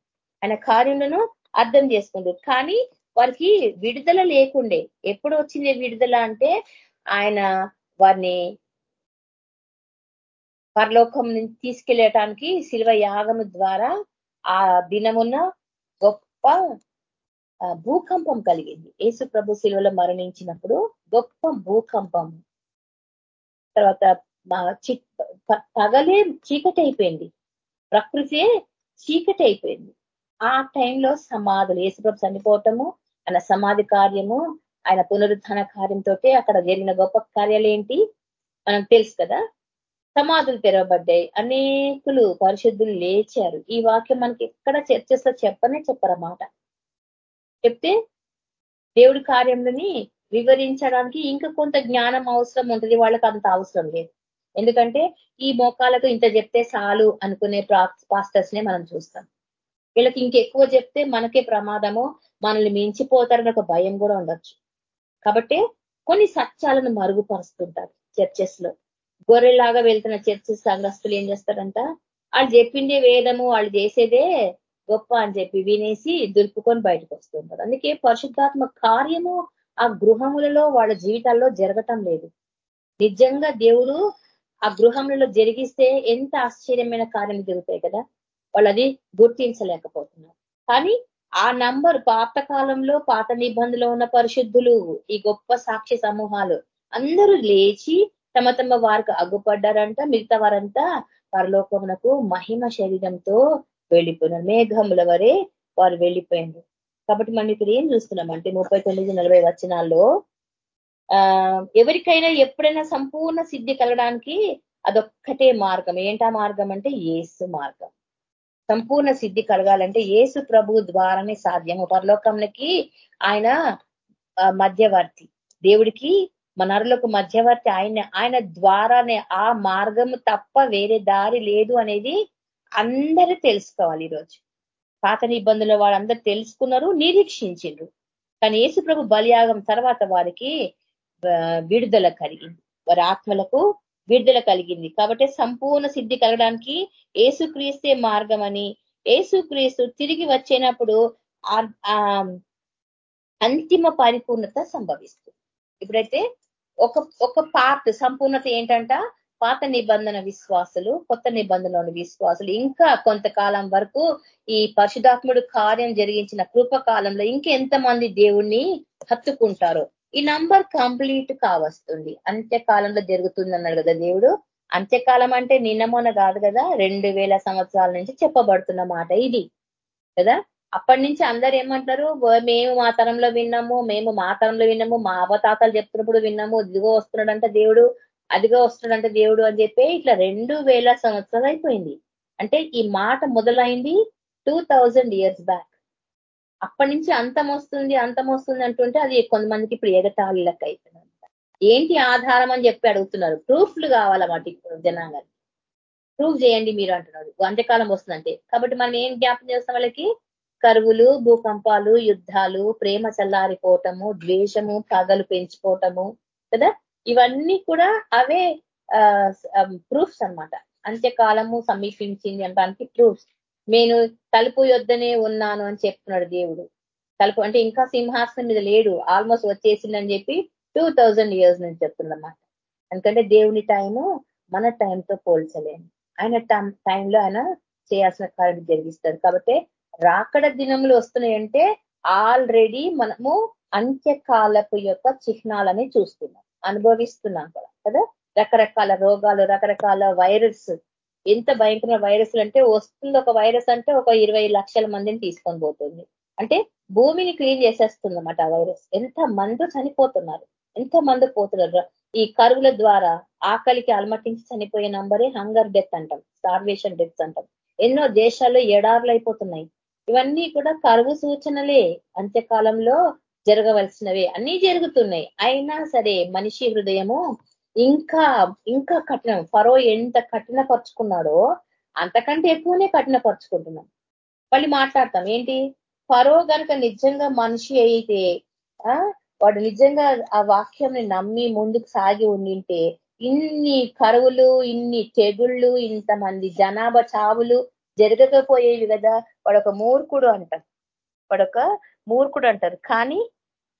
ఆయన కార్యములను అర్థం చేసుకుండు. కానీ వారికి విడుదల లేకుండే. ఎప్పుడు వచ్చింది విడుదల అంటే ఆయన వారిని పరలోకం నుంచి తీసుకెళ్ళటానికి శిల్వ యాగము ద్వారా ఆ దినమున్న గొప్ప భూకంపం కలిగింది. యేసు ప్రభు శిలువలో మరణించినప్పుడు గొప్ప భూకంపం తర్వాత పగలే చీకటి అయిపోయింది ప్రకృతి చీకటి అయిపోయింది ఆ టైంలో సమాధులు యేసుప్రభు చనిపోవటము ఆయన సమాధి కార్యము ఆయన పునరుద్ధాన కార్యంతో అక్కడ జరిగిన గొప్ప కార్యాలు ఏంటి మనకు తెలుసు కదా సమాధులు తెరవబడ్డాయి. అనేకులు పరిశుద్ధులు లేచారు. ఈ వాక్యం మనకి ఎక్కడ చర్చస్ చెప్పనే చెప్పరమాట చెప్తే దేవుడి కార్యంలోని వివరించడానికి ఇంకా కొంత జ్ఞానం అవసరం ఉంటుంది వాళ్ళకి అంత అవసరం లేదు. ఎందుకంటే ఈ మోకాలకు ఇంత చెప్తే చాలు అనుకునే పాస్టర్స్ నే మనం చూస్తాం. వీళ్ళకి ఇంకెక్కువ చెప్తే మనకే ప్రమాదము మనల్ని మించిపోతారని ఒక భయం కూడా ఉండొచ్చు. కాబట్టి కొన్ని సత్యాలను మరుగుపరుస్తుంటారు చర్చెస్లో గొర్రెలాగా వెళ్తున్న చర్చెస్ సంఘస్థులు ఏం చేస్తారంట? వాళ్ళు చెప్పిండే వేదము వాళ్ళు చేసేదే గొప్ప అని చెప్పి వినేసి దులుపుకొని బయటకు వస్తుంటారు. అందుకే పరిశుద్ధాత్మ కార్యము ఆ గృహములలో వాళ్ళ జీవితాల్లో జరగటం లేదు. నిజంగా దేవుడు ఆ గృహములలో జరిగిస్తే ఎంత ఆశ్చర్యమైన కార్యం జరుగుతాయి కదా? వాళ్ళు అది గుర్తించలేకపోతున్నారు. కానీ ఆ నంబర్ పాత కాలంలో పాత నిబంధనలో ఉన్న పరిశుద్ధులు ఈ గొప్ప సాక్షి సమూహాలు అందరూ లేచి తమ తమ వారికి అగ్గుపడ్డారంట మిగతా వారంతా పరలోకమునకు మహిమ శరీరంతో వెళ్ళిపోయినారు. మేఘముల వరే వారు వెళ్ళిపోయింది కాబట్టి మనం ఇక్కడ ఏం చూస్తున్నాం అంటే ముప్పై తొమ్మిది నలభై వచనాల్లో ఆ ఎవరికైనా ఎప్పుడైనా సంపూర్ణ సిద్ధి కలగడానికి అదొక్కటే మార్గం. ఏంటా మార్గం అంటే ఏసు మార్గం. సంపూర్ణ సిద్ధి కలగాలంటే ఏసు ప్రభు ద్వారానే సాధ్యము పరలోకంలోకి ఆయన మధ్యవర్తి. దేవుడికి మన అరులకు మధ్యవర్తి. ఆయన ఆయన ద్వారానే ఆ మార్గము తప్ప వేరే దారి లేదు అనేది అందరూ తెలుసుకోవాలి ఈరోజు. పాత నిబంధనలు వాళ్ళందరూ తెలుసుకున్నారు నిరీక్షించిండ్రు. కానీ యేసు ప్రభు బలియాగం తర్వాత వారికి విడుదల కలిగింది. వారి ఆత్మలకు విడుదల కలిగింది. కాబట్టి సంపూర్ణ సిద్ధి కలగడానికి ఏసుక్రీస్తే మార్గం అని ఏసుక్రీస్తు తిరిగి వచ్చేటప్పుడు అంతిమ పరిపూర్ణత సంభవిస్తుంది. ఇప్పుడైతే ఒక ఒక పార్ట్ సంపూర్ణత ఏంటంట? పాత నిబంధన విశ్వాసులు కొత్త నిబంధనలోని విశ్వాసులు. ఇంకా కొంతకాలం వరకు ఈ పరిశుధాత్ముడు కార్యం జరిగించిన కృపకాలంలో ఇంకెంతమంది దేవుణ్ణి హత్తుకుంటారో. ఈ నంబర్ కంప్లీట్ కావస్తుంది. అంత్యకాలంలో జరుగుతుంది అన్నాడు కదా దేవుడు. అంత్యకాలం అంటే నిన్నమోన కాదు కదా రెండు సంవత్సరాల నుంచి చెప్పబడుతున్న మాట ఇది. కదా? అప్పటి నుంచి అందరు ఏమంటారు మేము మా తరంలో విన్నాము మేము మా తరంలో విన్నాము మా అవతాతలు చెప్తున్నప్పుడు విన్నాము ఇదిగో వస్తున్నాడంట దేవుడు. అదిగా వస్తున్నాడంటే దేవుడు అని చెప్పి ఇట్లా రెండు వేల సంవత్సరాలు అయిపోయింది. అంటే ఈ మాట మొదలైంది టూ ఇయర్స్ బ్యాక్. అప్పటి నుంచి అంతం వస్తుంది అంతం వస్తుంది అంటుంటే అది కొంతమందికి ఇప్పుడు ఎగతాళి లెక్క అయిపోయింది ఏంటి ఆధారం అని చెప్పి అడుగుతున్నారు. ప్రూఫ్లు కావాలన్నమాట ఇప్పుడు జనాంగానికి? ప్రూఫ్ చేయండి మీరు అంటున్నారు అంత్యకాలం వస్తుందంటే. కాబట్టి మనం ఏం జ్ఞాపం చేస్తాం వాళ్ళకి? కరువులు భూకంపాలు యుద్ధాలు ప్రేమ చల్లారిపోవటము ద్వేషము పగలు పెంచుకోవటము కదా? ఇవన్నీ కూడా అవే ప్రూఫ్స్ అనమాట అంత్యకాలము సమీపించింది అనడానికి ప్రూఫ్స్ నేను తలుపు యొద్దనే ఉన్నాను అని చెప్తున్నాడు దేవుడు. తలుపు అంటే ఇంకా సింహాసనం మీద లేడు. ఆల్మోస్ట్ వచ్చేసిందని చెప్పి టూ ఇయర్స్ నుంచి చెప్తుందన్నమాట. ఎందుకంటే దేవుని టైము మన టైంతో పోల్చలేము. ఆయన టైంలో ఆయన చేయాల్సిన కార్యం జరిగిస్తాడు. కాబట్టి రాకడ దినములు వస్తున్నాయంటే ఆల్రెడీ మనము అంత్యకాలపు యొక్క చిహ్నాలని చూస్తున్నాం. అనుభవిస్తున్నాం కదా కదా? రకరకాల రోగాలు రకరకాల వైరస్. ఎంత భయంకర వైరస్లు అంటే వస్తుంది ఒక వైరస్ అంటే ఒక ఇరవై లక్షల మందిని తీసుకొని పోతుంది. అంటే భూమిని క్లీన్ చేసేస్తుందన్నమాట ఆ వైరస్. ఎంత మంది చనిపోతున్నారు. ఎంత మంది పోతున్నారు. ఈ కరువుల ద్వారా ఆకలికి అలమటించి చనిపోయే నంబరే హంగర్ డెత్ అంటాం స్టార్వేషన్ డెత్ అంటాం. ఎన్నో దేశాల్లో ఎడార్లు అయిపోతున్నాయి. ఇవన్నీ కూడా కరువు సూచనలే. అంత్యకాలంలో జరగవలసినవే. అన్నీ జరుగుతున్నాయి. అయినా సరే మనిషి హృదయము ఇంకా ఇంకా కఠినం. ఫరో ఎంత కఠినపరుచుకున్నాడో అంతకంటే ఎక్కువనే కఠినపరుచుకుంటున్నాం. మళ్ళీ మాట్లాడతాం. ఏంటి? ఫరో కనుక నిజంగా మనిషి అయితే వాడు నిజంగా ఆ వాక్యంని నమ్మి ముందుకు సాగి ఉండింటే ఇన్ని కరువులు ఇన్ని తెగుళ్ళు ఇంతమంది జనాభా చావులు జరగకపోయేవి కదా? వాడొక మూర్ఖుడు అంట. వాడొక మూర్ఖుడు అంటారు కానీ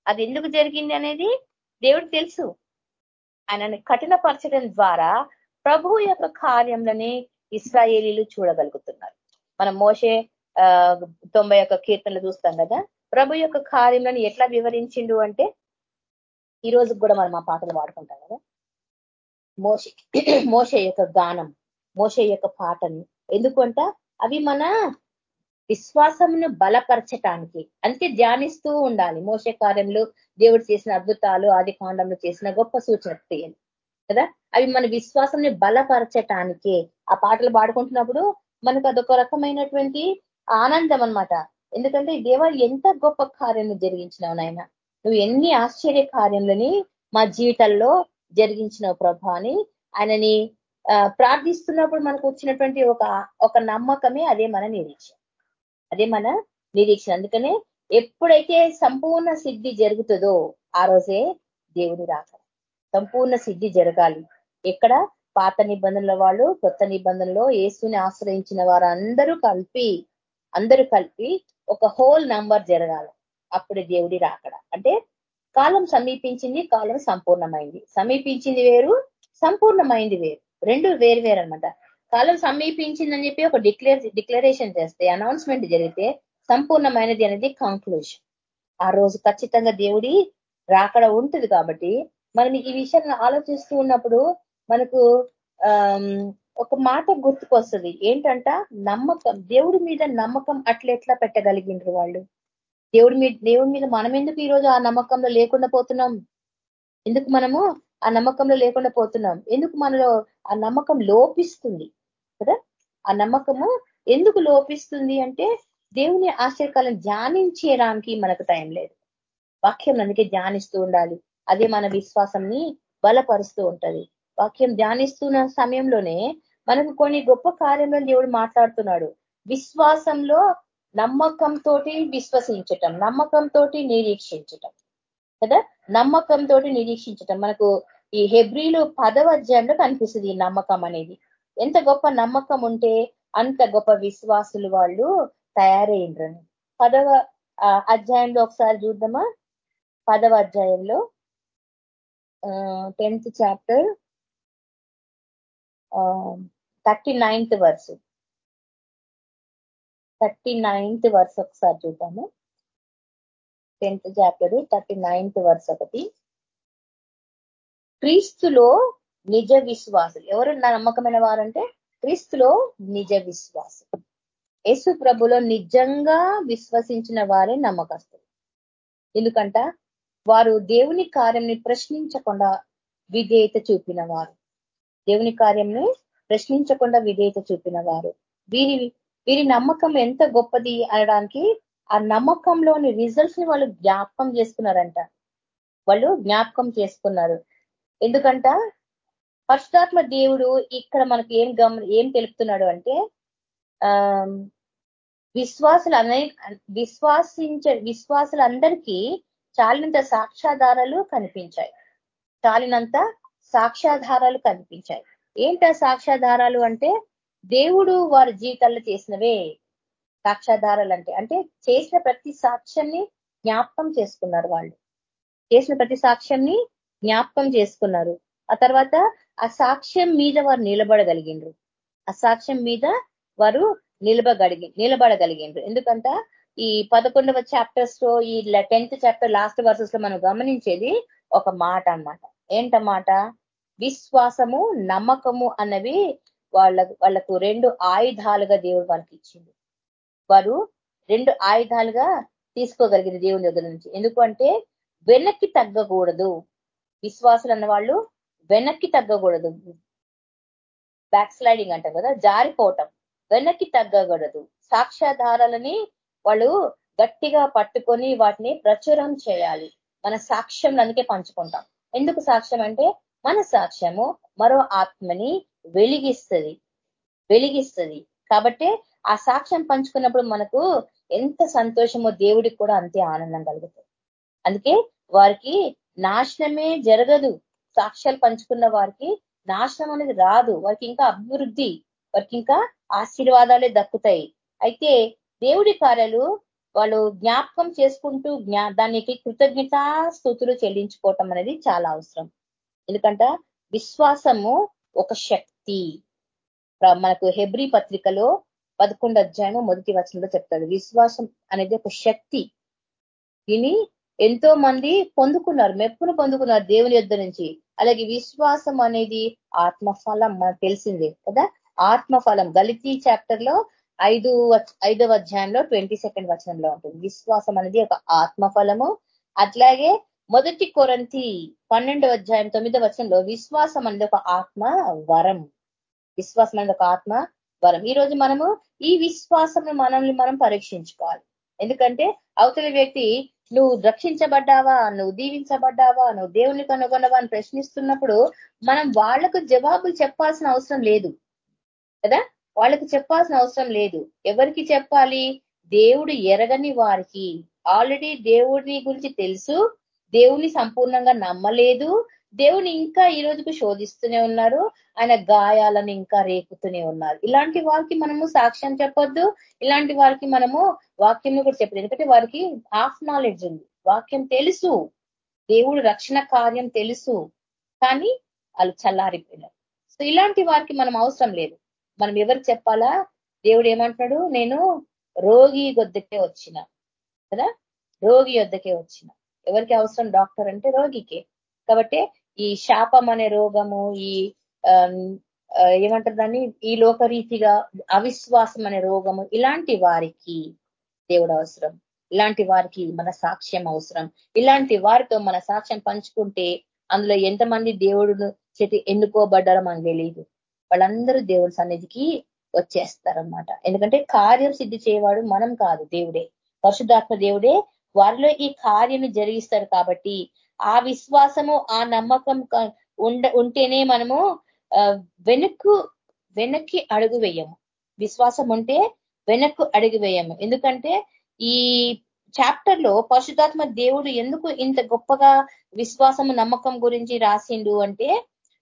అది ఎందుకు జరిగింది అనేది దేవుడు తెలుసు. ఆయనని కఠినపరచడం ద్వారా ప్రభు యొక్క కార్యంలోనే ఇస్రాయేలీలు చూడగలుగుతున్నారు. మనం మోసే తొంభై యొక్క కీర్తనలు చూస్తాం కదా. ప్రభు యొక్క కార్యంలను ఎట్లా వివరించిండు అంటే ఈ రోజు కూడా మనం ఆ పాటలు వాడుకుంటాం కదా. మోసే మోసే యొక్క గానం మోసే యొక్క పాటని. ఎందుకంట అవి మన విశ్వాసమును బలపరచటానికి. అంతే ధ్యానిస్తూ ఉండాలి. మోస కార్యంలో దేవుడు చేసిన అద్భుతాలు ఆది కాండంలో చేసిన గొప్ప సూచన క్రియలు కదా? అవి మన విశ్వాసంని బలపరచటానికే. ఆ పాటలు పాడుకుంటున్నప్పుడు మనకు అదొక రకమైనటువంటి ఆనందం అనమాట ఎందుకంటే దేవ ఎంత గొప్ప కార్యం జరిగించినావు నాయన. నువ్వు ఎన్ని ఆశ్చర్య కార్యములని మా జీవితాల్లో జరిగించినావు ప్రభా అని ఆయనని ప్రార్థిస్తున్నప్పుడు మనకు వచ్చినటువంటి ఒక ఒక నమ్మకమే అదే మన నిరీక్ష. అదే మన నిరీక్షణ. అందుకనే ఎప్పుడైతే సంపూర్ణ సిద్ధి జరుగుతుందో ఆ రోజే దేవుని రాక. సంపూర్ణ సిద్ధి జరగాలి. ఎక్కడ? పాత నిబంధనల వాళ్ళు కొత్త నిబంధనలో ఏసుని ఆశ్రయించిన వారందరూ కలిపి అందరూ కలిపి ఒక హోల్ నంబర్ జరగాలి. అప్పుడు దేవుడి రాకడ. అంటే కాలం సమీపించింది కాలం సంపూర్ణమైంది. సమీపించింది వేరు సంపూర్ణమైంది వేరు. రెండు వేరు వేరు అనమాట కాలం సమీపించిందని చెప్పి ఒక డిక్లేర్ డిక్లరేషన్ చేస్తే అనౌన్స్మెంట్ జరిగితే సంపూర్ణమైనది అనేది కంక్లూజన్ ఆ రోజు ఖచ్చితంగా దేవుడి రాకడ ఉంటుంది కాబట్టి మనం ఈ విషయాన్ని ఆలోచిస్తూ ఉన్నప్పుడు మనకు ఒక మాట గుర్తుకొస్తుంది. ఏంటంట? నమ్మకం. దేవుడి మీద నమ్మకం అట్లెట్లా పెట్టగలిగినారు వాళ్ళు? దేవుడి మీద దేవుడి మీద మనం ఎందుకు ఈరోజు ఆ నమ్మకంలో లేకుండా పోతున్నాం? ఎందుకు మనము ఆ నమ్మకంలో లేకుండా పోతున్నాం? ఎందుకు మనలో ఆ నమ్మకం లోపిస్తుంది? కదా? ఆ నమ్మకము ఎందుకు లోపిస్తుంది అంటే దేవుని ఆశ్చర్యకాలను ధ్యానించేయడానికి మనకు టైం లేదు. వాక్యం అందుకే ధ్యానిస్తూ ఉండాలి. అదే మన విశ్వాసంని బలపరుస్తూ ఉంటది. వాక్యం ధ్యానిస్తున్న సమయంలోనే మనకు కొన్ని గొప్ప కార్యంలో దేవుడు మాట్లాడుతున్నాడు. విశ్వాసంలో నమ్మకంతో విశ్వసించటం నమ్మకంతో నిరీక్షించటం కదా? నమ్మకంతో నిరీక్షించటం. మనకు ఈ హెబ్రిలు పదవ అధ్యాయంలో కనిపిస్తుంది ఈ నమ్మకం అనేది. ఎంత గొప్ప నమ్మకం ఉంటే అంత గొప్ప విశ్వాసులు వాళ్ళు తయారైండ్రని పదవ అధ్యాయంలో ఒకసారి చూద్దామా? పదవ అధ్యాయంలో tenth chapter thirty ninth verse. Thirty ninth verse ఒకసారి చూద్దాము. Tenth chapter thirty ninth verse ఒకటి. క్రీస్తులో నిజ విశ్వాసులు. ఎవరు నమ్మకమైన వారంటే క్రీస్తులో నిజ విశ్వాసం యేసు ప్రభులో నిజంగా విశ్వసించిన వారే నమ్మకస్తులు. ఎందుకంట వారు దేవుని కార్యంని ప్రశ్నించకుండా విధేయత చూపిన వారు. దేవుని కార్యంని ప్రశ్నించకుండా విధేయత చూపిన వారు. వీరి వీరి నమ్మకం ఎంత గొప్పది అనడానికి ఆ నమ్మకంలోని రిజల్ట్స్ని వాళ్ళు జ్ఞాపకం చేసుకున్నారంట. వాళ్ళు జ్ఞాపకం చేసుకున్నారు. ఎందుకంట పరిశుధాత్మ దేవుడు ఇక్కడ మనకి ఏం గమ ఏం తెలుపుతున్నాడు అంటే ఆ విశ్వాసులు అనే విశ్వాసించ విశ్వాసులందరికీ చాలినంత సాక్ష్యాధారాలు కనిపించాయి. చాలినంత సాక్ష్యాధారాలు కనిపించాయి. ఏంటా సాక్ష్యాధారాలు అంటే దేవుడు వారి జీవితాల్లో చేసినవే సాక్ష్యాధారాలు అంటే అంటే చేసిన ప్రతి సాక్ష్యాన్ని జ్ఞాపకం చేసుకున్నారు వాళ్ళు. చేసిన ప్రతి సాక్ష్యాన్ని జ్ఞాపకం చేసుకున్నారు. ఆ తర్వాత ఆ సాక్ష్యం మీద వారు నిలబడగలిగిండ్రు ఆ సాక్ష్యం మీద వారు నిలబగలిగి నిలబడగలిగిండ్రు ఎందుకంట ఈ పదకొండవ చాప్టర్స్లో ఈ టెన్త్ చాప్టర్ లాస్ట్ వర్సెస్లో మనం గమనించేది ఒక మాట అనమాట ఏంటమాట విశ్వాసము నమ్మకము అన్నవి వాళ్ళ వాళ్ళకు రెండు ఆయుధాలుగా దేవుడు వాళ్ళకి ఇచ్చింది వారు రెండు ఆయుధాలుగా తీసుకోగలిగింది దేవుని దగ్గర నుంచి. ఎందుకంటే వెనక్కి తగ్గకూడదు. విశ్వాసులు అన్న వాళ్ళు వెనక్కి తగ్గకూడదు. బ్యాక్ స్లైడింగ్ అంటారు కదా జారిపోవటం. వెనక్కి తగ్గకూడదు. సాక్ష్యాధారాలని వాళ్ళు గట్టిగా పట్టుకొని వాటిని ప్రచురం చేయాలి. మన సాక్ష్యం అందుకే పంచుకుంటాం. ఎందుకు సాక్ష్యం అంటే మన సాక్ష్యము మరో ఆత్మని వెలిగిస్తుంది. వెలిగిస్తుంది. కాబట్టి ఆ సాక్ష్యం పంచుకున్నప్పుడు మనకు ఎంత సంతోషమో దేవుడికి కూడా అంతే ఆనందం కలుగుతుంది. అందుకే వారికి నాశనమే జరగదు. సాక్ష్యాలు పంచుకున్న వారికి నాశనం అనేది రాదు. వారికి ఇంకా అభివృద్ధి వారికి ఇంకా ఆశీర్వాదాలే దక్కుతాయి. అయితే దేవుడి కార్యాలు వాళ్ళు జ్ఞాపకం చేసుకుంటూ జ్ఞా దానికి కృతజ్ఞతా స్థుతులు చెల్లించుకోవటం అనేది చాలా అవసరం. ఎందుకంట విశ్వాసము ఒక శక్తి. మనకు హెబ్రి పత్రికలో పదకొండు అధ్యాయము మొదటి వచనంలో చెప్తాడు విశ్వాసం అనేది ఒక శక్తి. దీని ఎంతో మంది పొందుకున్నారు మెప్పును పొందుకున్నారు దేవుని యుద్ధ నుంచి. అలాగే విశ్వాసం అనేది ఆత్మఫలం మనకు తెలిసిందే కదా? ఆత్మఫలం. గలితీ చాప్టర్లో ఐదు ఐదవ అధ్యాయంలో ట్వంటీ సెకండ్ వచనంలో ఉంటుంది. విశ్వాసం అనేది ఒక ఆత్మఫలము. అట్లాగే మొదటి కొరంతి పన్నెండవ అధ్యాయం తొమ్మిదవ వచనంలో విశ్వాసం అనేది ఒక ఆత్మ వరం విశ్వాసం అనేది ఒక ఆత్మ వరం ఈ రోజు మనము ఈ విశ్వాసం మనల్ని మనం పరీక్షించుకోవాలి. ఎందుకంటే అవతల వ్యక్తి నువ్వు రక్షించబడ్డావా? నువ్వు దీవించబడ్డావా? నువ్వు దేవుని కనుగొనవా అని ప్రశ్నిస్తున్నప్పుడు మనం వాళ్ళకు జవాబులు చెప్పాల్సిన అవసరం లేదు. కదా? వాళ్ళకి చెప్పాల్సిన అవసరం లేదు. ఎవరికి చెప్పాలి? దేవుడు ఎరగని వారికి. ఆల్రెడీ దేవుడిని గురించి తెలుసు. దేవుని సంపూర్ణంగా నమ్మలేదు. దేవుని ఇంకా ఈ రోజుకు శోధిస్తూనే ఉన్నారు. ఆయన గాయాలను ఇంకా రేపుతూనే ఉన్నారు. ఇలాంటి వారికి మనము సాక్ష్యం చెప్పొద్దు. ఇలాంటి వారికి మనము వాక్యం కూడా చెప్పలేదు ఎందుకంటే వారికి హాఫ్ నాలెడ్జ్ ఉంది. వాక్యం తెలుసు. దేవుడు రక్షణ కార్యం తెలుసు. కానీ వాళ్ళు చల్లారిపోయినారు. సో ఇలాంటి వారికి మనం అవసరం లేదు. మనం ఎవరికి చెప్పాలా? దేవుడు ఏమంటున్నాడు? నేను రోగి వద్దకే వచ్చిన. కదా? రోగి వద్దకే వచ్చిన. ఎవరికి అవసరం? డాక్టర్ అంటే రోగికే. కాబట్టి ఈ శాపం అనే రోగము ఈ ఏమంటారు దాన్ని? ఈ లోకరీతిగా అవిశ్వాసం అనే రోగము ఇలాంటి వారికి దేవుడు అవసరం. ఇలాంటి వారికి మన సాక్ష్యం అవసరం. ఇలాంటి వారితో మన సాక్ష్యం పంచుకుంటే అందులో ఎంతమంది దేవుడును చేతి ఎన్నుకోబడ్డారో మనకు తెలియదు వాళ్ళందరూ దేవుడి సన్నిధికి వచ్చేస్తారనమాట ఎందుకంటే కార్యం సిద్ధి చేయవాడు మనం కాదు దేవుడే. పరిశుధాత్మ దేవుడే వారిలో ఈ కార్యం జరిగిస్తారు కాబట్టి ఆ విశ్వాసము ఆ నమ్మకం ఉండ ఉంటేనే మనము వెనక్కు వెనక్కి అడుగు వేయము. విశ్వాసం ఉంటే వెనక్కు అడుగు వేయము. ఎందుకంటే ఈ చాప్టర్లో పరిశుధాత్మ దేవుడు ఎందుకు ఇంత గొప్పగా విశ్వాసము నమ్మకం గురించి రాసిండు అంటే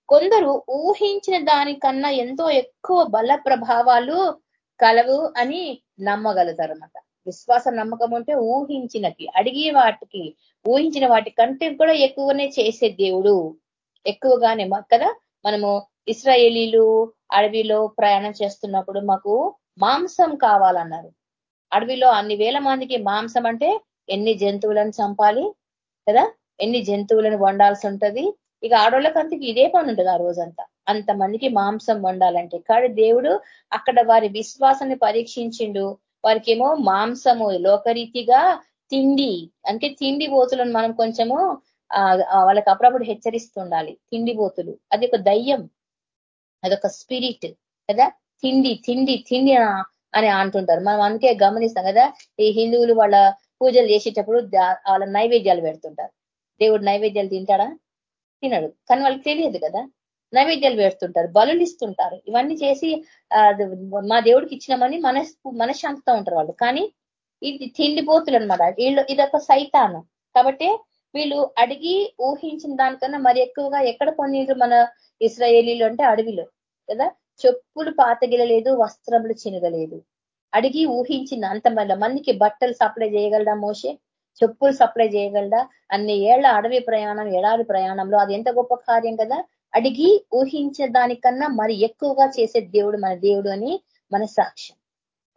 కొందరు ఊహించిన దానికన్నా ఎంతో ఎక్కువ బల ప్రభావాలు కలవు అని నమ్మగలుగుతారు అన్నమాట విశ్వాస నమ్మకం అంటే ఊహించినకి అడిగే వాటికి ఊహించిన వాటి కంటే కూడా ఎక్కువనే చేసే దేవుడు. ఎక్కువగానే కదా? మనము ఇస్రాయేలీలు అడవిలో ప్రయాణం చేస్తున్నప్పుడు మాకు మాంసం కావాలన్నారు. అడవిలో అన్ని వేల మందికి మాంసం అంటే ఎన్ని జంతువులను చంపాలి కదా? ఎన్ని జంతువులను వండాల్సి ఉంటది? ఇక ఆడవాళ్ళకంతకి ఇదే పని ఉంటుంది ఆ రోజంతా. అంతమందికి మాంసం వండాలంటే. కానీ దేవుడు అక్కడ వారి విశ్వాసాన్ని పరీక్షించిండు. వారికి ఏమో మాంసము లోకరీతిగా తిండి అంటే తిండి పోతులను మనం కొంచెము వాళ్ళకి అప్పుడప్పుడు హెచ్చరిస్తుండాలి. తిండి పోతులు అది ఒక దయ్యం. అదొక స్పిరిట్. కదా? తిండి తిండి తిండి అని అంటుంటారు. మనం అందుకే గమనిస్తాం కదా? ఈ హిందువులు వాళ్ళ పూజలు చేసేటప్పుడు వాళ్ళ నైవేద్యాలు పెడుతుంటారు. దేవుడు నైవేద్యాలు తింటాడా? తినడు. కానీ వాళ్ళకి తెలియదు కదా? నైవేద్యాలు పెడుతుంటారు బలులు ఇస్తుంటారు. ఇవన్నీ చేసి మా దేవుడికి ఇచ్చినామని మన మనశ్శాంతితో ఉంటారు వాళ్ళు. కానీ ఇది తిండిపోతులు అనమాట వీళ్ళు ఇదొక సైతాను. కాబట్టి వీళ్ళు అడిగి ఊహించిన దానికన్నా మరి ఎక్కువగా ఎక్కడ పొందిండ్రు మన ఇస్రాయేలీలు అంటే అడవిలో కదా? చెప్పులు పాతగిలలేదు వస్త్రములు చినగలేదు. అడిగి ఊహించిన అంత మందికి బట్టలు సప్లై చేయగలడా మోసే చెప్పులు సప్లై చేయగలడా? అన్ని ఏళ్ళ అడవి ప్రయాణం ఎడారి ప్రయాణంలో అది ఎంత గొప్ప కార్యం కదా? అడిగి ఊహించే దానికన్నా మరి ఎక్కువగా చేసే దేవుడు మన దేవుడు అని మన సాక్ష్యం.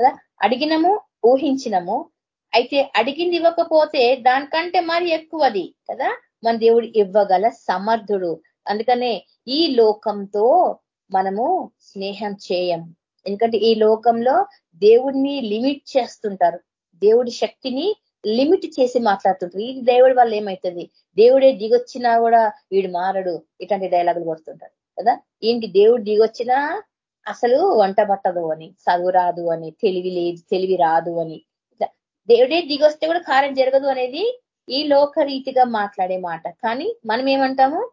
కదా? అడిగినము ఊహించినము. అయితే అడిగింది ఇవ్వకపోతే దానికంటే మరి ఎక్కువది కదా? మన దేవుడు ఇవ్వగల సమర్థుడు. అందుకనే ఈ లోకంతో మనము స్నేహం చేయం. ఎందుకంటే ఈ లోకంలో దేవుడిని లిమిట్ చేస్తుంటారు. దేవుడి శక్తిని లిమిట్ చేసి మాట్లాడుతుంటారు ఇది దేవుడి వల్ల ఏమవుతుంది దేవుడే దిగొచ్చినా కూడా వీడు మారడు. ఇట్లాంటి డైలాగులు కొడుతుంటారు. కదా? ఏంటి? దేవుడు దిగొచ్చినా అసలు వంట పట్టదు అని చదువు రాదు అని తెలివి లేదు తెలివి రాదు అని. దేవుడే దిగొస్తే కూడా కార్యం జరగదు అనేది ఈ లోకరీతిగా మాట్లాడే మాట. కానీ మనం ఏమంటాము?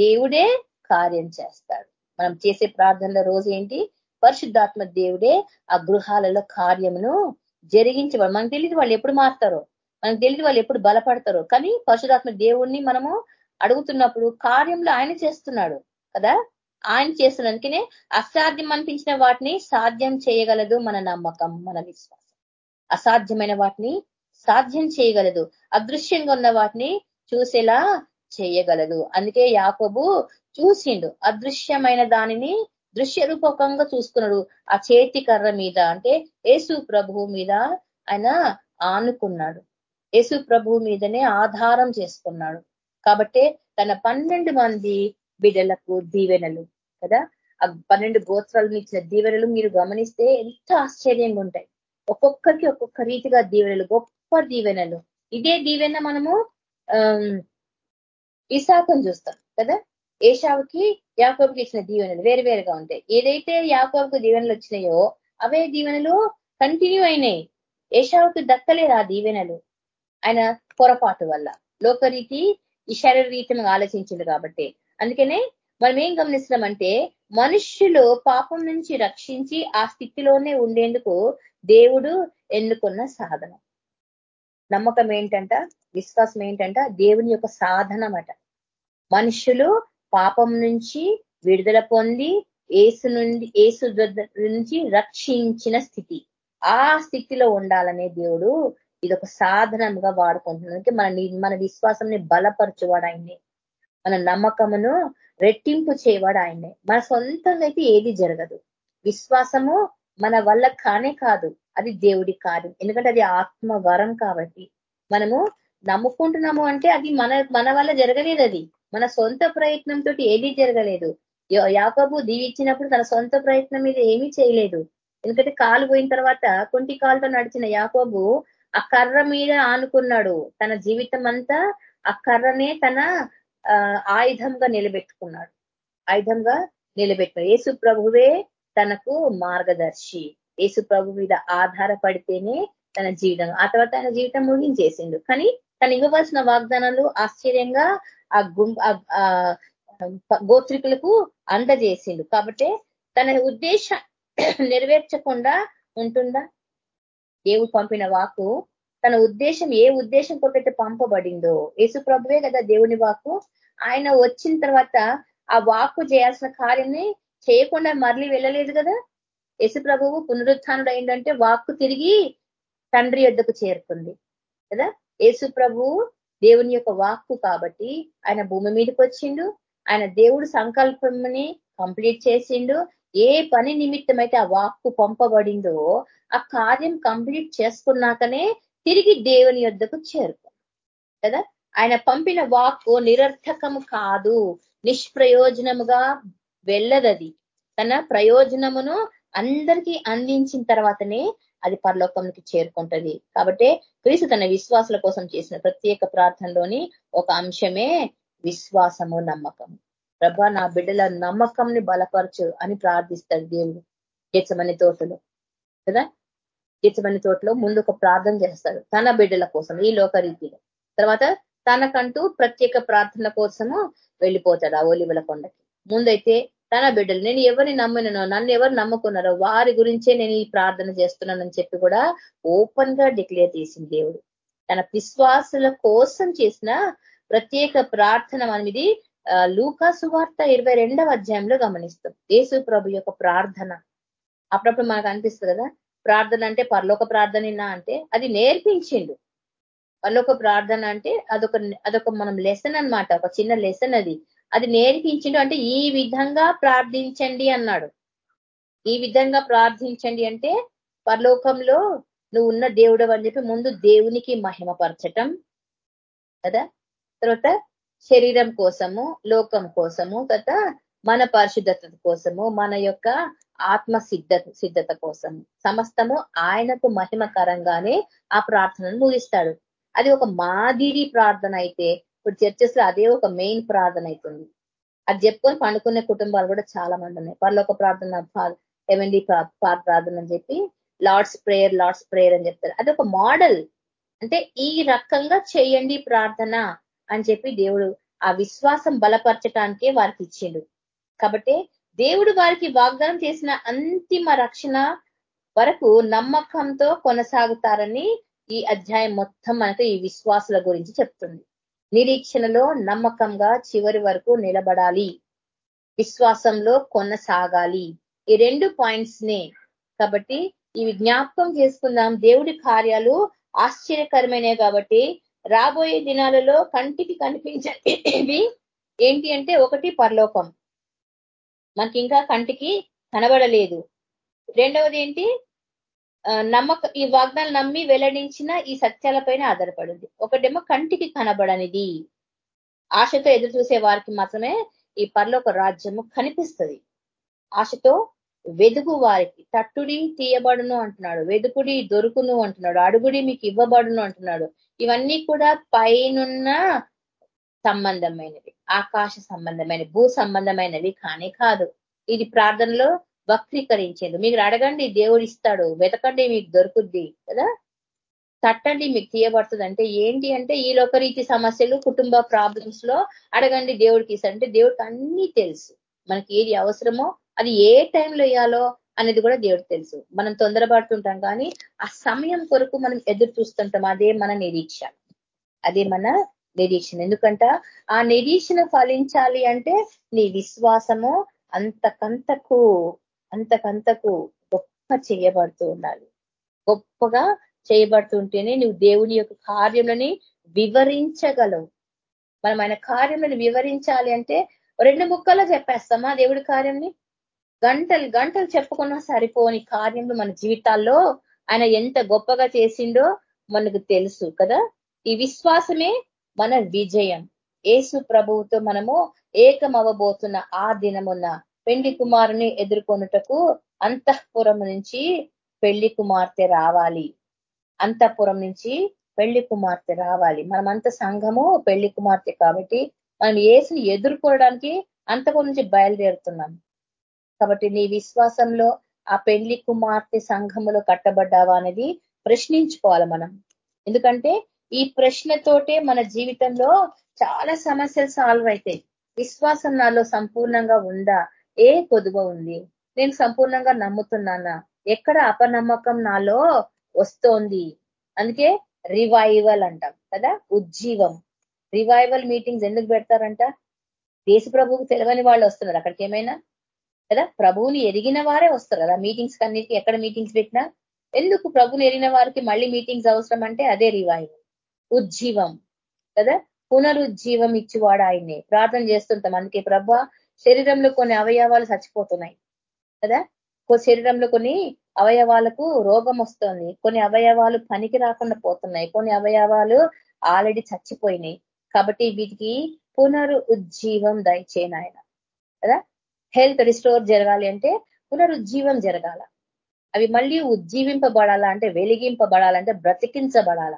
దేవుడే కార్యం చేస్తాడు. మనం చేసే ప్రార్థనల రోజు ఏంటి? పరిశుద్ధాత్మ దేవుడే ఆ గృహాలలో కార్యమును జరిగించి మనకు తెలియదు వాళ్ళు ఎప్పుడు మారుతారో. మనకు తెలియదు వాళ్ళు ఎప్పుడు బలపడతారో. కానీ పరశురాత్మ దేవుణ్ణి మనము అడుగుతున్నప్పుడు కార్యంలో ఆయన చేస్తున్నాడు కదా? ఆయన చేస్తున్నందుకనే అసాధ్యం అనిపించిన వాటిని సాధ్యం చేయగలదు మన నమ్మకం మన విశ్వాసం. అసాధ్యమైన వాటిని సాధ్యం చేయగలదు. అదృశ్యంగా ఉన్న వాటిని చూసేలా చేయగలదు. అందుకే యాకోబు చూసిండు అదృశ్యమైన దానిని దృశ్య రూపకంగా చూసుకున్నాడు ఆ చేతి కర్ర మీద అంటే యేసు ప్రభువు మీద ఆయన ఆనుకున్నాడు. యేసు ప్రభువు మీదనే ఆధారం చేసుకున్నాడు. కాబట్టి తన పన్నెండు మంది బిడ్డలకు దీవెనలు కదా? ఆ పన్నెండు గోత్రాలను ఇచ్చిన దీవెనలు మీరు గమనిస్తే ఎంత ఆశ్చర్యంగా ఉంటాయి. ఒక్కొక్కరికి ఒక్కొక్క రీతిగా దీవెనలు గొప్ప దీవెనలు. ఇదే దీవెన మనము ఇసాకం చూస్తాం కదా? ఏషావుకి యాకోబుకి ఇచ్చిన దీవెనలు వేరు వేరుగా ఉంటాయి. ఏదైతే యాకోబుకు దీవెనలు వచ్చినాయో అవే దీవెనలు కంటిన్యూ అయినాయి. ఏషావుకి దక్కలేదు ఆ దీవెనలు ఆయన పొరపాటు వల్ల. లోకరీతి ఈ శరీరీతంగా ఆలోచించింది కాబట్టి. అందుకనే మనం ఏం గమనిస్తున్నామంటే మనుష్యులు పాపం నుంచి రక్షించి ఆ స్థితిలోనే ఉండేందుకు దేవుడు ఎన్నుకున్న సాధనం. నమ్మకం ఏంటంట విశ్వాసం ఏంటంట దేవుని యొక్క సాధనమట. మనుషులు పాపం నుంచి విడుదల పొంది ఏసు నుండి ఏసు నుంచి రక్షించిన స్థితి. ఆ స్థితిలో ఉండాలనే దేవుడు ఇది ఒక సాధనంగా వాడుకుంటున్నానికి మన మన విశ్వాసంని బలపరచువాడు ఆయన్ని మన నమ్మకమును రెట్టింపు చేయవాడు ఆయనే. మన సొంతంగా అయితే ఏది జరగదు. విశ్వాసము మన వల్ల కానే కాదు. అది దేవుడి కార్యం. ఎందుకంటే అది ఆత్మ వరం కాబట్టి. మనము నమ్ముకుంటున్నాము అంటే అది మన మన వల్ల జరగలేదు అది. మన సొంత ప్రయత్నంతో ఏదీ జరగలేదు. యాకబు దీవిచ్చినప్పుడు తన సొంత ప్రయత్నం మీద ఏమీ చేయలేదు. ఎందుకంటే కాలు పోయిన తర్వాత కుంటి కాలుతో నడిచిన యాకోబు ఆ కర్ర మీద ఆనుకున్నాడు. తన జీవితం అంతా ఆ కర్రనే తన ఆయుధంగా నిలబెట్టుకున్నాడు. ఆయుధంగా నిలబెట్టుకున్నాడు. యేసు ప్రభువే తనకు మార్గదర్శి. యేసు ప్రభు మీద ఆధారపడితేనే తన జీవితం ఆ తర్వాత ఆయన జీవితం ముగించేసిండు. కానీ తను ఇవ్వవలసిన వాగ్దానాలు ఆశ్చర్యంగా ఆ గుం గోత్రికులకు అందజేసిండు. కాబట్టి తన ఉద్దేశం నెరవేర్చకుండా ఉంటుందా? దేవుడు పంపిన వాకు తన ఉద్దేశం ఏ ఉద్దేశం కొట్టయితే పంపబడిందో. యేసు ప్రభువే కదా దేవుని వాకు ఆయన వచ్చిన తర్వాత ఆ వాకు చేయాల్సిన కార్యాన్ని చేయకుండా మరలి వెళ్ళలేదు కదా? యేసు ప్రభువు పునరుత్నుడు అయిందంటే వాక్కు తిరిగి తండ్రి యొద్దకు చేరుకుంది. కదా? యేసు ప్రభువు దేవుని యొక్క వాక్కు కాబట్టి ఆయన భూమి మీదకి వచ్చిండు. ఆయన దేవుడు సంకల్పంని కంప్లీట్ చేసిండు. ఏ పని నిమిత్తమైతే ఆ వాక్కు పంపబడిందో ఆ కార్యం కంప్లీట్ చేసుకున్నాకనే తిరిగి దేవుని యొద్దకు చేరుకో కదా? ఆయన పంపిన వాక్కు నిరర్థకము కాదు. నిష్ప్రయోజనముగా వెళ్ళదది. తన ప్రయోజనమును అందరికీ అందించిన తర్వాతనే అది పరలోకంకి చేరుకుంటది. కాబట్టి క్రీస్తు తన విశ్వాసుల కోసం చేసిన ప్రత్యేక ప్రార్థనలోని ఒక అంశమే విశ్వాసము నమ్మకం ప్రభా నా బిడ్డల నమ్మకంని బలపరచు అని ప్రార్థిస్తాడు దేవుడు గెచ్చమని తోటలో. కదా? గెచ్చమని తోటలో ముందు ఒక ప్రార్థన చేస్తాడు తన బిడ్డల కోసం ఈ లోకరీతిలో. తర్వాత తనకంటూ ప్రత్యేక ప్రార్థన కోసము వెళ్ళిపోతాడు ఆ ఒలివల కొండకి. ముందైతే తన బిడ్డలు. నేను ఎవరిని నమ్మినో నన్ను ఎవరు నమ్ముకున్నారో వారి గురించే నేను ఈ ప్రార్థన చేస్తున్నానని చెప్పి కూడా ఓపెన్గా డిక్లేర్ చేసింది దేవుడు. తన విశ్వాసుల కోసం చేసిన ప్రత్యేక ప్రార్థన అనేది లూకా సువార్త ఇరవై రెండవ అధ్యాయంలో గమనిస్తాం. యేసు ప్రభు యొక్క ప్రార్థన. అప్పుడప్పుడు మనకు అనిపిస్తుంది కదా ప్రార్థన అంటే పరలోక ప్రార్థన అంటే అది నేర్పించిండు. పరలోక ప్రార్థన అంటే అదొక అదొక మనం లెసన్ అనమాట ఒక చిన్న లెసన్ అది. అది నేర్పించిండు అంటే ఈ విధంగా ప్రార్థించండి అన్నాడు. ఈ విధంగా ప్రార్థించండి అంటే పరలోకంలో నువ్వు ఉన్న దేవుడు అని చెప్పి ముందు దేవునికి మహిమపరచటం కదా? తర్వాత శరీరం కోసము లోకం కోసము తర్వాత మన పరిశుద్ధత కోసము మన యొక్క ఆత్మ సిద్ధత సిద్ధత కోసం సమస్తము ఆయనకు మహిమకరంగానే ఆ ప్రార్థనను ముగిస్తాడు. అది ఒక మాదిరి ప్రార్థన అయితే ఇప్పుడు చర్చెస్లో అదే ఒక మెయిన్ ప్రార్థన అవుతుంది అది చెప్పుకొని పండుకునే కుటుంబాలు కూడా చాలా మంది ఉన్నాయి. పర్లోక ప్రార్థన హెవెన్లీ ప్రార్థన అని చెప్పి లార్డ్స్ ప్రేయర్ లార్డ్స్ ప్రేయర్ అని చెప్తారు. అది ఒక మోడల్ అంటే ఈ రకంగా చేయండి ప్రార్థన అని చెప్పి దేవుడు ఆ విశ్వాసం బలపరచటానికే వారికి ఇచ్చిండు. కాబట్టి దేవుడు వారికి వాగ్దానం చేసిన అంతిమ రక్షణ వరకు నమ్మకంతో కొనసాగుతారని ఈ అధ్యాయం మొత్తం మనకు ఈ విశ్వాసుల గురించి చెప్తుంది. నిరీక్షణలో నమ్మకంగా చివరి వరకు నిలబడాలి. విశ్వాసంలో కొనసాగాలి. ఈ రెండు పాయింట్స్ నే. కాబట్టి ఇవి జ్ఞాపకం చేసుకుందాం. దేవుడి కార్యాలు ఆశ్చర్యకరమైనవి కాబట్టి రాబోయే దినాలలో కంటికి కనిపించేవి ఏంటి అంటే ఒకటి పరలోకం. మనకి ఇంకా కంటికి కనబడలేదు. రెండవది ఏంటి? నమ్మక ఈ వాగ్దానం నమ్మి వెల్లడించిన ఈ సత్యాలపైన ఆధారపడింది. ఒకటేమో కంటికి కనబడనిది. ఆశతో ఎదురు చూసే వారికి మాత్రమే ఈ పరలోక రాజ్యము కనిపిస్తుంది. ఆశతో వెదుగు వారికి తట్టుడి తీయబడును అంటున్నాడు వెదుకుడి దొరుకును అంటున్నాడు అడుగుడి మీకు ఇవ్వబడును అంటున్నాడు. ఇవన్నీ కూడా పైనున్న సంబంధమైనవి ఆకాశ సంబంధమైన భూ సంబంధమైనవి కానీ కాదు. ఇది ప్రార్థనలో వక్రీకరించేది మీకు అడగండి దేవుడు ఇస్తాడు. వెతకండి మీకు దొరుకుద్ది కదా? తట్టండి మీకు తీయబడుతుంది అంటే ఏంటి అంటే ఈ లోకరీతి సమస్యలు కుటుంబ ప్రాబ్లమ్స్లో అడగండి దేవుడికి ఇస్తాడు. అంటే దేవుడికి అన్ని తెలుసు. మనకి ఏది అవసరమో అది ఏ టైంలో ఇయ్యాలో అనేది కూడా దేవుడు తెలుసు. మనం తొందరపడుతుంటాం కానీ ఆ సమయం కొరకు మనం ఎదురు చూస్తుంటాం. అదే మన నిరీక్ష. అదే మన నిరీక్షణ. ఎందుకంట ఆ నిరీక్షణ ఫలించాలి అంటే నీ విశ్వాసము అంతకంతకు అంతకంతకు గొప్ప చేయబడుతూ ఉండాలి. గొప్పగా చేయబడుతుంటేనే నువ్వు దేవుని యొక్క కార్యములని వివరించగలవు. మనం ఆయన కార్యములను వివరించాలి అంటే రెండు ముక్కల్లో చెప్పేస్తామా దేవుడి కార్యంని గంటలు గంటలు చెప్పుకున్నా సరిపోని కార్యములు మన జీవితాల్లో ఆయన ఎంత గొప్పగా చేసిండో మనకు తెలుసు కదా. ఈ విశ్వాసమే మన విజయం. ఏసు ప్రభువుతో మనము ఏకమవ్వబోతున్న ఆ దినమున్న పెళ్ళి కుమారుని ఎదుర్కొనుటకు అంతఃపురం నుంచి పెళ్ళి కుమార్తె రావాలి. అంతఃపురం నుంచి పెళ్ళి కుమార్తె రావాలి. మనమంత సంఘము పెళ్ళి కుమార్తె కాబట్టి మనం ఏసుని ఎదుర్కోవడానికి అంతకు నుంచి బయలుదేరుతున్నాం. కాబట్టి నీ విశ్వాసంలో ఆ పెళ్ళి కుమార్తె సంఘములో కట్టబడ్డావా అనేది ప్రశ్నించుకోవాలి మనం. ఎందుకంటే ఈ ప్రశ్నతోటే మన జీవితంలో చాలా సమస్యలు సాల్వ్ అవుతాయి. విశ్వాసం నాలో సంపూర్ణంగా ఉందా? ఏ కొదువ ఉంది? నేను సంపూర్ణంగా నమ్ముతున్నానా? ఎక్కడ అపనమ్మకం నాలో వస్తోంది? అందుకే రివైవల్ అంటాం కదా? ఉజ్జీవం. రివైవల్ మీటింగ్స్ ఎందుకు పెడతారంట? దేశ ప్రభువుకు తెలియని వాళ్ళు వస్తున్నారు. అక్కడికి ఏమైనా కదా? ప్రభువుని ఎరిగిన వారే వస్తారు కదా? మీటింగ్స్ కన్నిటికి ఎక్కడ మీటింగ్స్ పెట్టినా? ఎందుకు ప్రభుని ఎరిగిన వారికి మళ్ళీ మీటింగ్స్ అవసరం అంటే అదే రివైవల్. ఉజ్జీవం. కదా? పునరుజ్జీవం ఇచ్చివాడు ఆయన్ని ప్రార్థన చేస్తుంటాం. అందుకే ప్రభ శరీరంలో కొన్ని అవయవాలు చచ్చిపోతున్నాయి. కదా? శరీరంలో కొన్ని అవయవాలకు రోగం వస్తుంది. కొన్ని అవయవాలు పనికి రాకుండా పోతున్నాయి. కొన్ని అవయవాలు ఆల్రెడీ చచ్చిపోయినాయి. కాబట్టి వీటికి పునరు ఉజ్జీవం దయచేయను ఆయన కదా? హెల్త్ రిస్టోర్ జరగాలి అంటే పునరుజ్జీవం జరగాల. అవి మళ్ళీ ఉజ్జీవింపబడాలా అంటే వెలిగింపబడాలంటే బ్రతికించబడాల.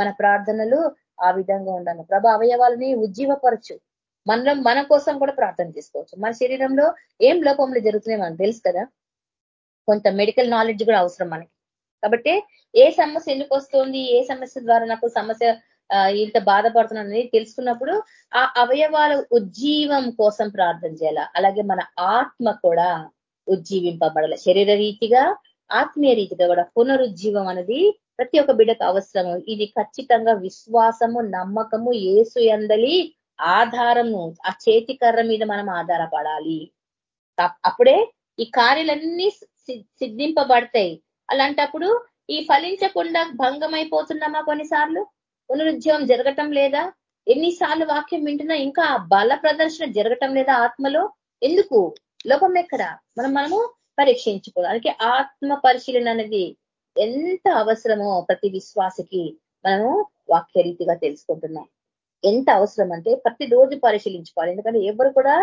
మన ప్రార్థనలు ఆ విధంగా ఉండాలి. ప్రభ అవయవాలని ఉజ్జీవపరచు. మనం మన కోసం కూడా ప్రార్థన చేసుకోవచ్చు. మన శరీరంలో ఏం లోపంలో జరుగుతున్నాయి మనకు తెలుసు కదా? కొంత మెడికల్ నాలెడ్జ్ కూడా అవసరం మనకి. కాబట్టి ఏ సమస్య ఎందుకు వస్తుంది ఏ సమస్య ద్వారా నాకు సమస్య ఇంత అనేది తెలుసుకున్నప్పుడు ఆ అవయవాల ఉజ్జీవం కోసం ప్రార్థన చేయాల. అలాగే మన ఆత్మ కూడా ఉజ్జీవింపబడాలి. శరీర రీతిగా ఆత్మీయ రీతిగా కూడా పునరుజ్జీవం అనేది ప్రతి ఒక్క బిడ్డకు అవసరము. ఇది ఖచ్చితంగా విశ్వాసము నమ్మకము ఏసు ఎందలి ఆధారము ఆ చేతి కర్ర మీద మనం ఆధారపడాలి. అప్పుడే ఈ కార్యాలన్నీ సిద్ధింపబడతాయి. అలాంటప్పుడు ఈ ఫలించకుండా భంగమైపోతున్నామా కొన్నిసార్లు? పునరుద్యోగం జరగటం లేదా? ఎన్నిసార్లు వాక్యం వింటున్నా ఇంకా బల ప్రదర్శన జరగటం లేదా ఆత్మలో? ఎందుకు? లోపం ఎక్కడ? మనం మనము పరీక్షించుకోవాలి. ఆత్మ పరిశీలన అనేది ఎంత అవసరమో ప్రతి విశ్వాసకి మనము వాక్య రీతిగా తెలుసుకుంటున్నాం. ఎంత అవసరం అంటే ప్రతి రోజు పరిశీలించుకోవాలి. ఎందుకంటే ఎవరు కూడా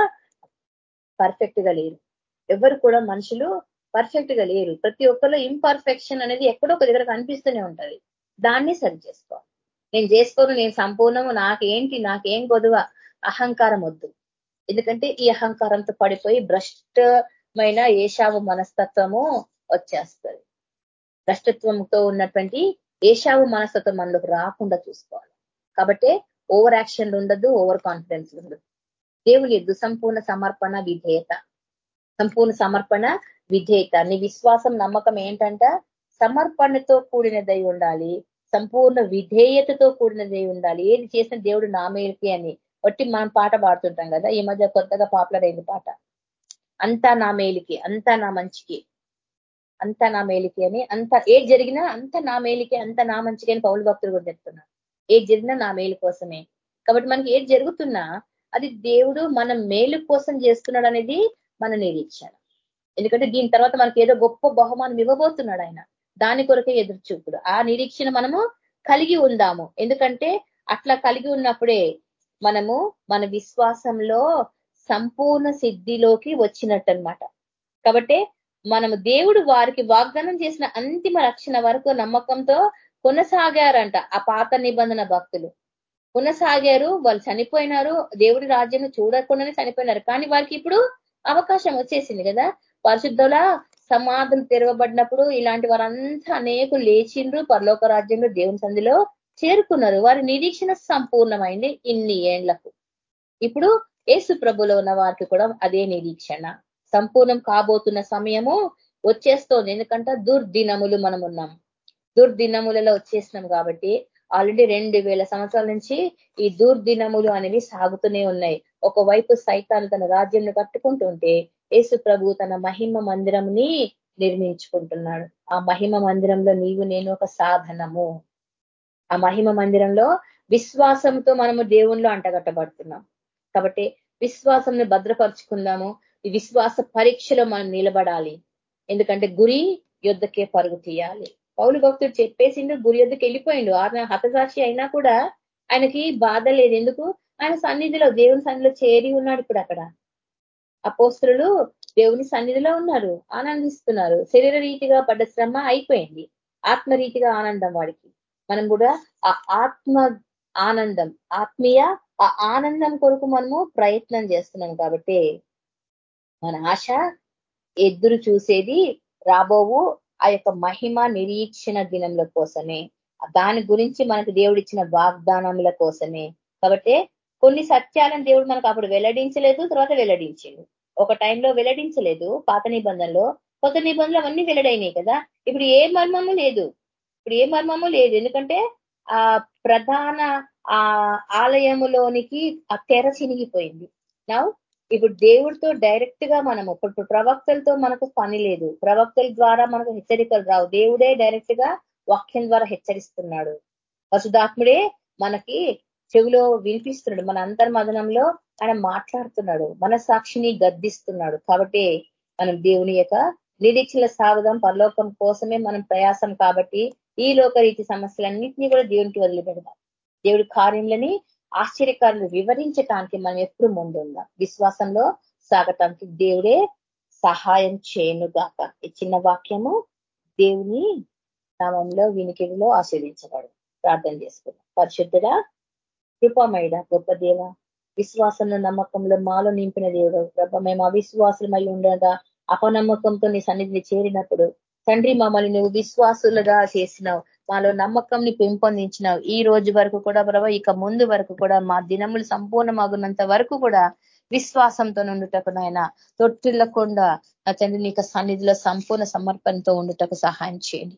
పర్ఫెక్ట్గా లేరు. ఎవరు కూడా మనుషులు పర్ఫెక్ట్గా లేరు. ప్రతి ఒక్కరిలో ఇంపర్ఫెక్షన్ అనేది ఎక్కడో ఒక దగ్గర కనిపిస్తూనే ఉంటది. దాన్ని సరి చేసుకోవాలి. నేను చేసుకోను నేను సంపూర్ణము నాకేంటి నాకేం గొదువ అహంకారం వద్దు. ఎందుకంటే ఈ అహంకారంతో పడిపోయి భ్రష్టమైన ఏషావు మనస్తత్వము వచ్చేస్తుంది. భ్రష్టత్వంతో ఉన్నటువంటి ఏషావు మనస్తత్వం మనలోకి రాకుండా చూసుకోవాలి. కాబట్టి ఓవర్ యాక్షన్ ఉండదు ఓవర్ కాన్ఫిడెన్స్ ఉండదు. దేవుని ఎద్దు సంపూర్ణ సమర్పణ విధేయత. సంపూర్ణ సమర్పణ విధేయత. నీ విశ్వాసం నమ్మకం ఏంటంట? సమర్పణతో కూడినదై ఉండాలి. సంపూర్ణ విధేయతతో కూడినదై ఉండాలి. ఏది చేసిన దేవుడు నా మేలుకి అని. బట్టి మనం పాట పాడుతుంటాం కదా? ఈ మధ్య కొత్తగా పాపులర్ అయింది పాట. అంతా నా మేలికి అంతా నా మంచికి. అంతా నా మేలికి అని అంత ఏది జరిగినా అంత నా మేలికి అంత నా మంచికి అని పౌరు భక్తులు కూడా చెప్తున్నారు. ఏది జరిగినా నా మేలు కోసమే. కాబట్టి మనకి ఏది జరుగుతున్నా అది దేవుడు మన మేలు కోసం చేస్తున్నాడు అనేది మన నిరీక్షణ. ఎందుకంటే దీని తర్వాత మనకి ఏదో గొప్ప బహుమానం ఇవ్వబోతున్నాడు ఆయన. దాని కొరకే ఎదురు చూపుడు ఆ నిరీక్షణ మనము కలిగి ఉందాము. ఎందుకంటే అట్లా కలిగి ఉన్నప్పుడే మనము మన విశ్వాసంలో సంపూర్ణ సిద్ధిలోకి వచ్చినట్టు అనమాట కాబట్టి మనము దేవుడు వారికి వాగ్దానం చేసిన అంతిమ రక్షణ వరకు నమ్మకంతో కొనసాగారంట ఆ పాత నిబంధన భక్తులు. కొనసాగారు వాళ్ళు చనిపోయినారు దేవుడి రాజ్యం చూడకుండానే చనిపోయినారు. కానీ వారికి ఇప్పుడు అవకాశం వచ్చేసింది కదా. పరిశుద్ధుల సమాధులు తెరవబడినప్పుడు ఇలాంటి వారంతా అనేకులు లేచిండ్రు పరలోక రాజ్యంలో దేవుని సంధిలో చేరుకున్నారు. వారి నిరీక్షణ సంపూర్ణమైంది ఇన్ని ఏండ్లకు. ఇప్పుడు ఏసు ప్రభులో ఉన్న వారికి కూడా అదే నిరీక్షణ. సంపూర్ణం కాబోతున్న సమయము వచ్చేస్తోంది. ఎందుకంటే దుర్దినములు మనం ఉన్నాం దుర్దినములలో వచ్చేసినాం కాబట్టి ఆల్రెడీ రెండు వేల సంవత్సరాల నుంచి ఈ దుర్దినములు అనేవి సాగుతూనే ఉన్నాయి. ఒకవైపు సైతాన్ని తన రాజ్యంను కట్టుకుంటుంటే యేసు ప్రభు తన మహిమ మందిరంని నిర్మించుకుంటున్నాడు. ఆ మహిమ మందిరంలో నీవు నేను ఒక సాధనము. ఆ మహిమ మందిరంలో విశ్వాసంతో మనము దేవుణ్ణిలో అంటగట్టబడుతున్నాం. కాబట్టి విశ్వాసంని భద్రపరుచుకుందాము. ఈ విశ్వాస పరీక్షలో మనం నిలబడాలి. ఎందుకంటే గురి యుద్ధకే పరుగు తీయాలి. పౌలు భక్తుడు చెప్పేసిండు గురి యుద్ధకి వెళ్ళిపోయిండు. ఆయన హతసాక్షి అయినా కూడా ఆయనకి బాధ లేదు. ఎందుకు? ఆయన సన్నిధిలో దేవుని సన్నిధిలో చేరి ఉన్నాడు ఇప్పుడు అక్కడ. అపోస్తులు దేవుని సన్నిధిలో ఉన్నారు ఆనందిస్తున్నారు. శరీర రీతిగా పడ్డ శ్రమ అయిపోయింది. ఆత్మరీతిగా ఆనందం వాడికి. మనం కూడా ఆ ఆత్మ ఆనందం ఆత్మీయ ఆ ఆనందం కొరకు మనము ప్రయత్నం చేస్తున్నాం కాబట్టి మన ఆశ ఎదురు చూసేది రాబోవు ఆ యొక్క మహిమ నిరీక్షణ దినంల కోసమే. దాని గురించి మనకు దేవుడిచ్చిన వాగ్దానముల కోసమే. కాబట్టి కొన్ని సత్యాలను దేవుడు మనకు అప్పుడు వెల్లడించలేదు తర్వాత వెల్లడించిండు. ఒక టైంలో వెల్లడించలేదు పాత నిబంధనలో. కొత్త నిబంధనలు అవన్నీ వెల్లడైనాయి కదా. ఇప్పుడు ఏ మర్మము లేదు. ఇప్పుడు ఏ మర్మము లేదు. ఎందుకంటే ఆ ప్రధాన ఆ ఆలయములోనికి ఆ తెర చినిగిపోయింది. నా ఇప్పుడు దేవుడితో డైరెక్ట్గా మనము ఇప్పుడు ప్రవక్తలతో మనకు పని లేదు. ప్రవక్తల ద్వారా మనకు హెచ్చరికలు రావు. దేవుడే డైరెక్ట్గా వాక్యం ద్వారా హెచ్చరిస్తున్నాడు. వసుదాత్ముడే మనకి చెవిలో వినిపిస్తున్నాడు. మన అంతర్మదనంలో ఆయన మాట్లాడుతున్నాడు. మన సాక్షిని గద్దిస్తున్నాడు. కాబట్టి మనం దేవుని యొక్క నిరీక్షల సాగుదాం పరలోకం కోసమే మనం ప్రయాసం కాబట్టి ఈ లోకరీతి సమస్యలన్నింటినీ కూడా దేవునికి వదిలిపెడదాం. దేవుడి కార్యములని ఆశ్చర్యకారులు వివరించటానికి మనం ఎప్పుడు ముందుందాం. విశ్వాసంలో సాగటానికి దేవుడే సహాయం చేయనుగాక. ఈ చిన్న వాక్యము దేవుని నామంలో వినికిడిలో ఆస్వాదించబడు ప్రార్థన చేసుకున్నాం పరిశుద్ధుడా కృపమైడ గొప్ప దేవ విశ్వాసంలో నమ్మకంలో మాలో నింపిన దేవుడు. ప్రభ మేము అవిశ్వాసమై ఉండగా అపనమ్మకంతో నీ సన్నిధిని చేరినప్పుడు తండ్రి మమ్మల్ని నువ్వు విశ్వాసులుగా చేసినావు. మాలో నమ్మకంని పెంపొందించినావు. ఈ రోజు వరకు కూడా ప్రభా ఇక ముందు వరకు కూడా మా దినములు సంపూర్ణమగున్నంత వరకు కూడా విశ్వాసంతో ఉండుటకు నాయన తొట్టిల్లకుండా నా తండ్రి నీకు సన్నిధిలో సంపూర్ణ సమర్పణతో ఉండుటకు సహాయం చేయండి.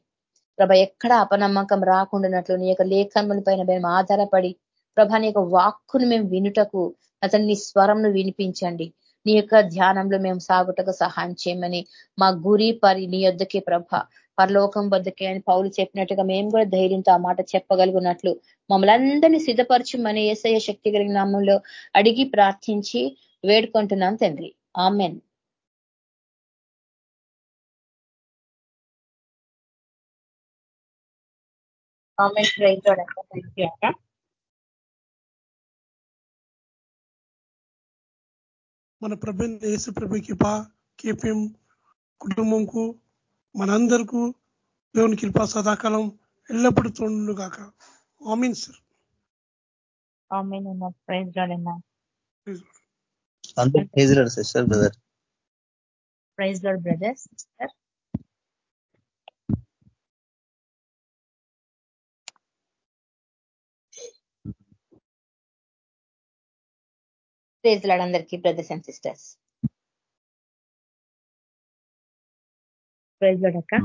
ప్రభ ఎక్కడ అపనమ్మకం రాకుండానట్లు నీ యొక్క లేఖనముల పైన మేము ఆధారపడి ప్రభ నీ యొక్క వాక్కును మేము వినుటకు అతని నీ స్వరంను వినిపించండి. నీ యొక్క ధ్యానంలో మేము సాగుటకు సహాయం చేయమని మా గురి పరి నీ యొద్దకే ప్రభ పరలోకం వద్దకే అని పౌలు చెప్పినట్టుగా మేము కూడా ధైర్యంతో ఆ మాట చెప్పగలుగున్నట్లు మమ్మల్ని అందరినీ సిద్ధపరచమని ఏసయ శక్తి కలిగిన నామంలో అడిగి ప్రార్థించి వేడుకుంటున్నాం తండ్రి. ఆమెన్. అక్క మన ప్రభు యేసు ప్రభు కృప కేపీఎం కుటుంబంకు మనందరికీ దేవుని కృప సదాకాలం ఎల్లప్పుడూ తోడు కాక amen sir. Praise sister brother. Praise lord brother sister. Praise lord అందరికీ brothers and sisters. Praise lord అక్క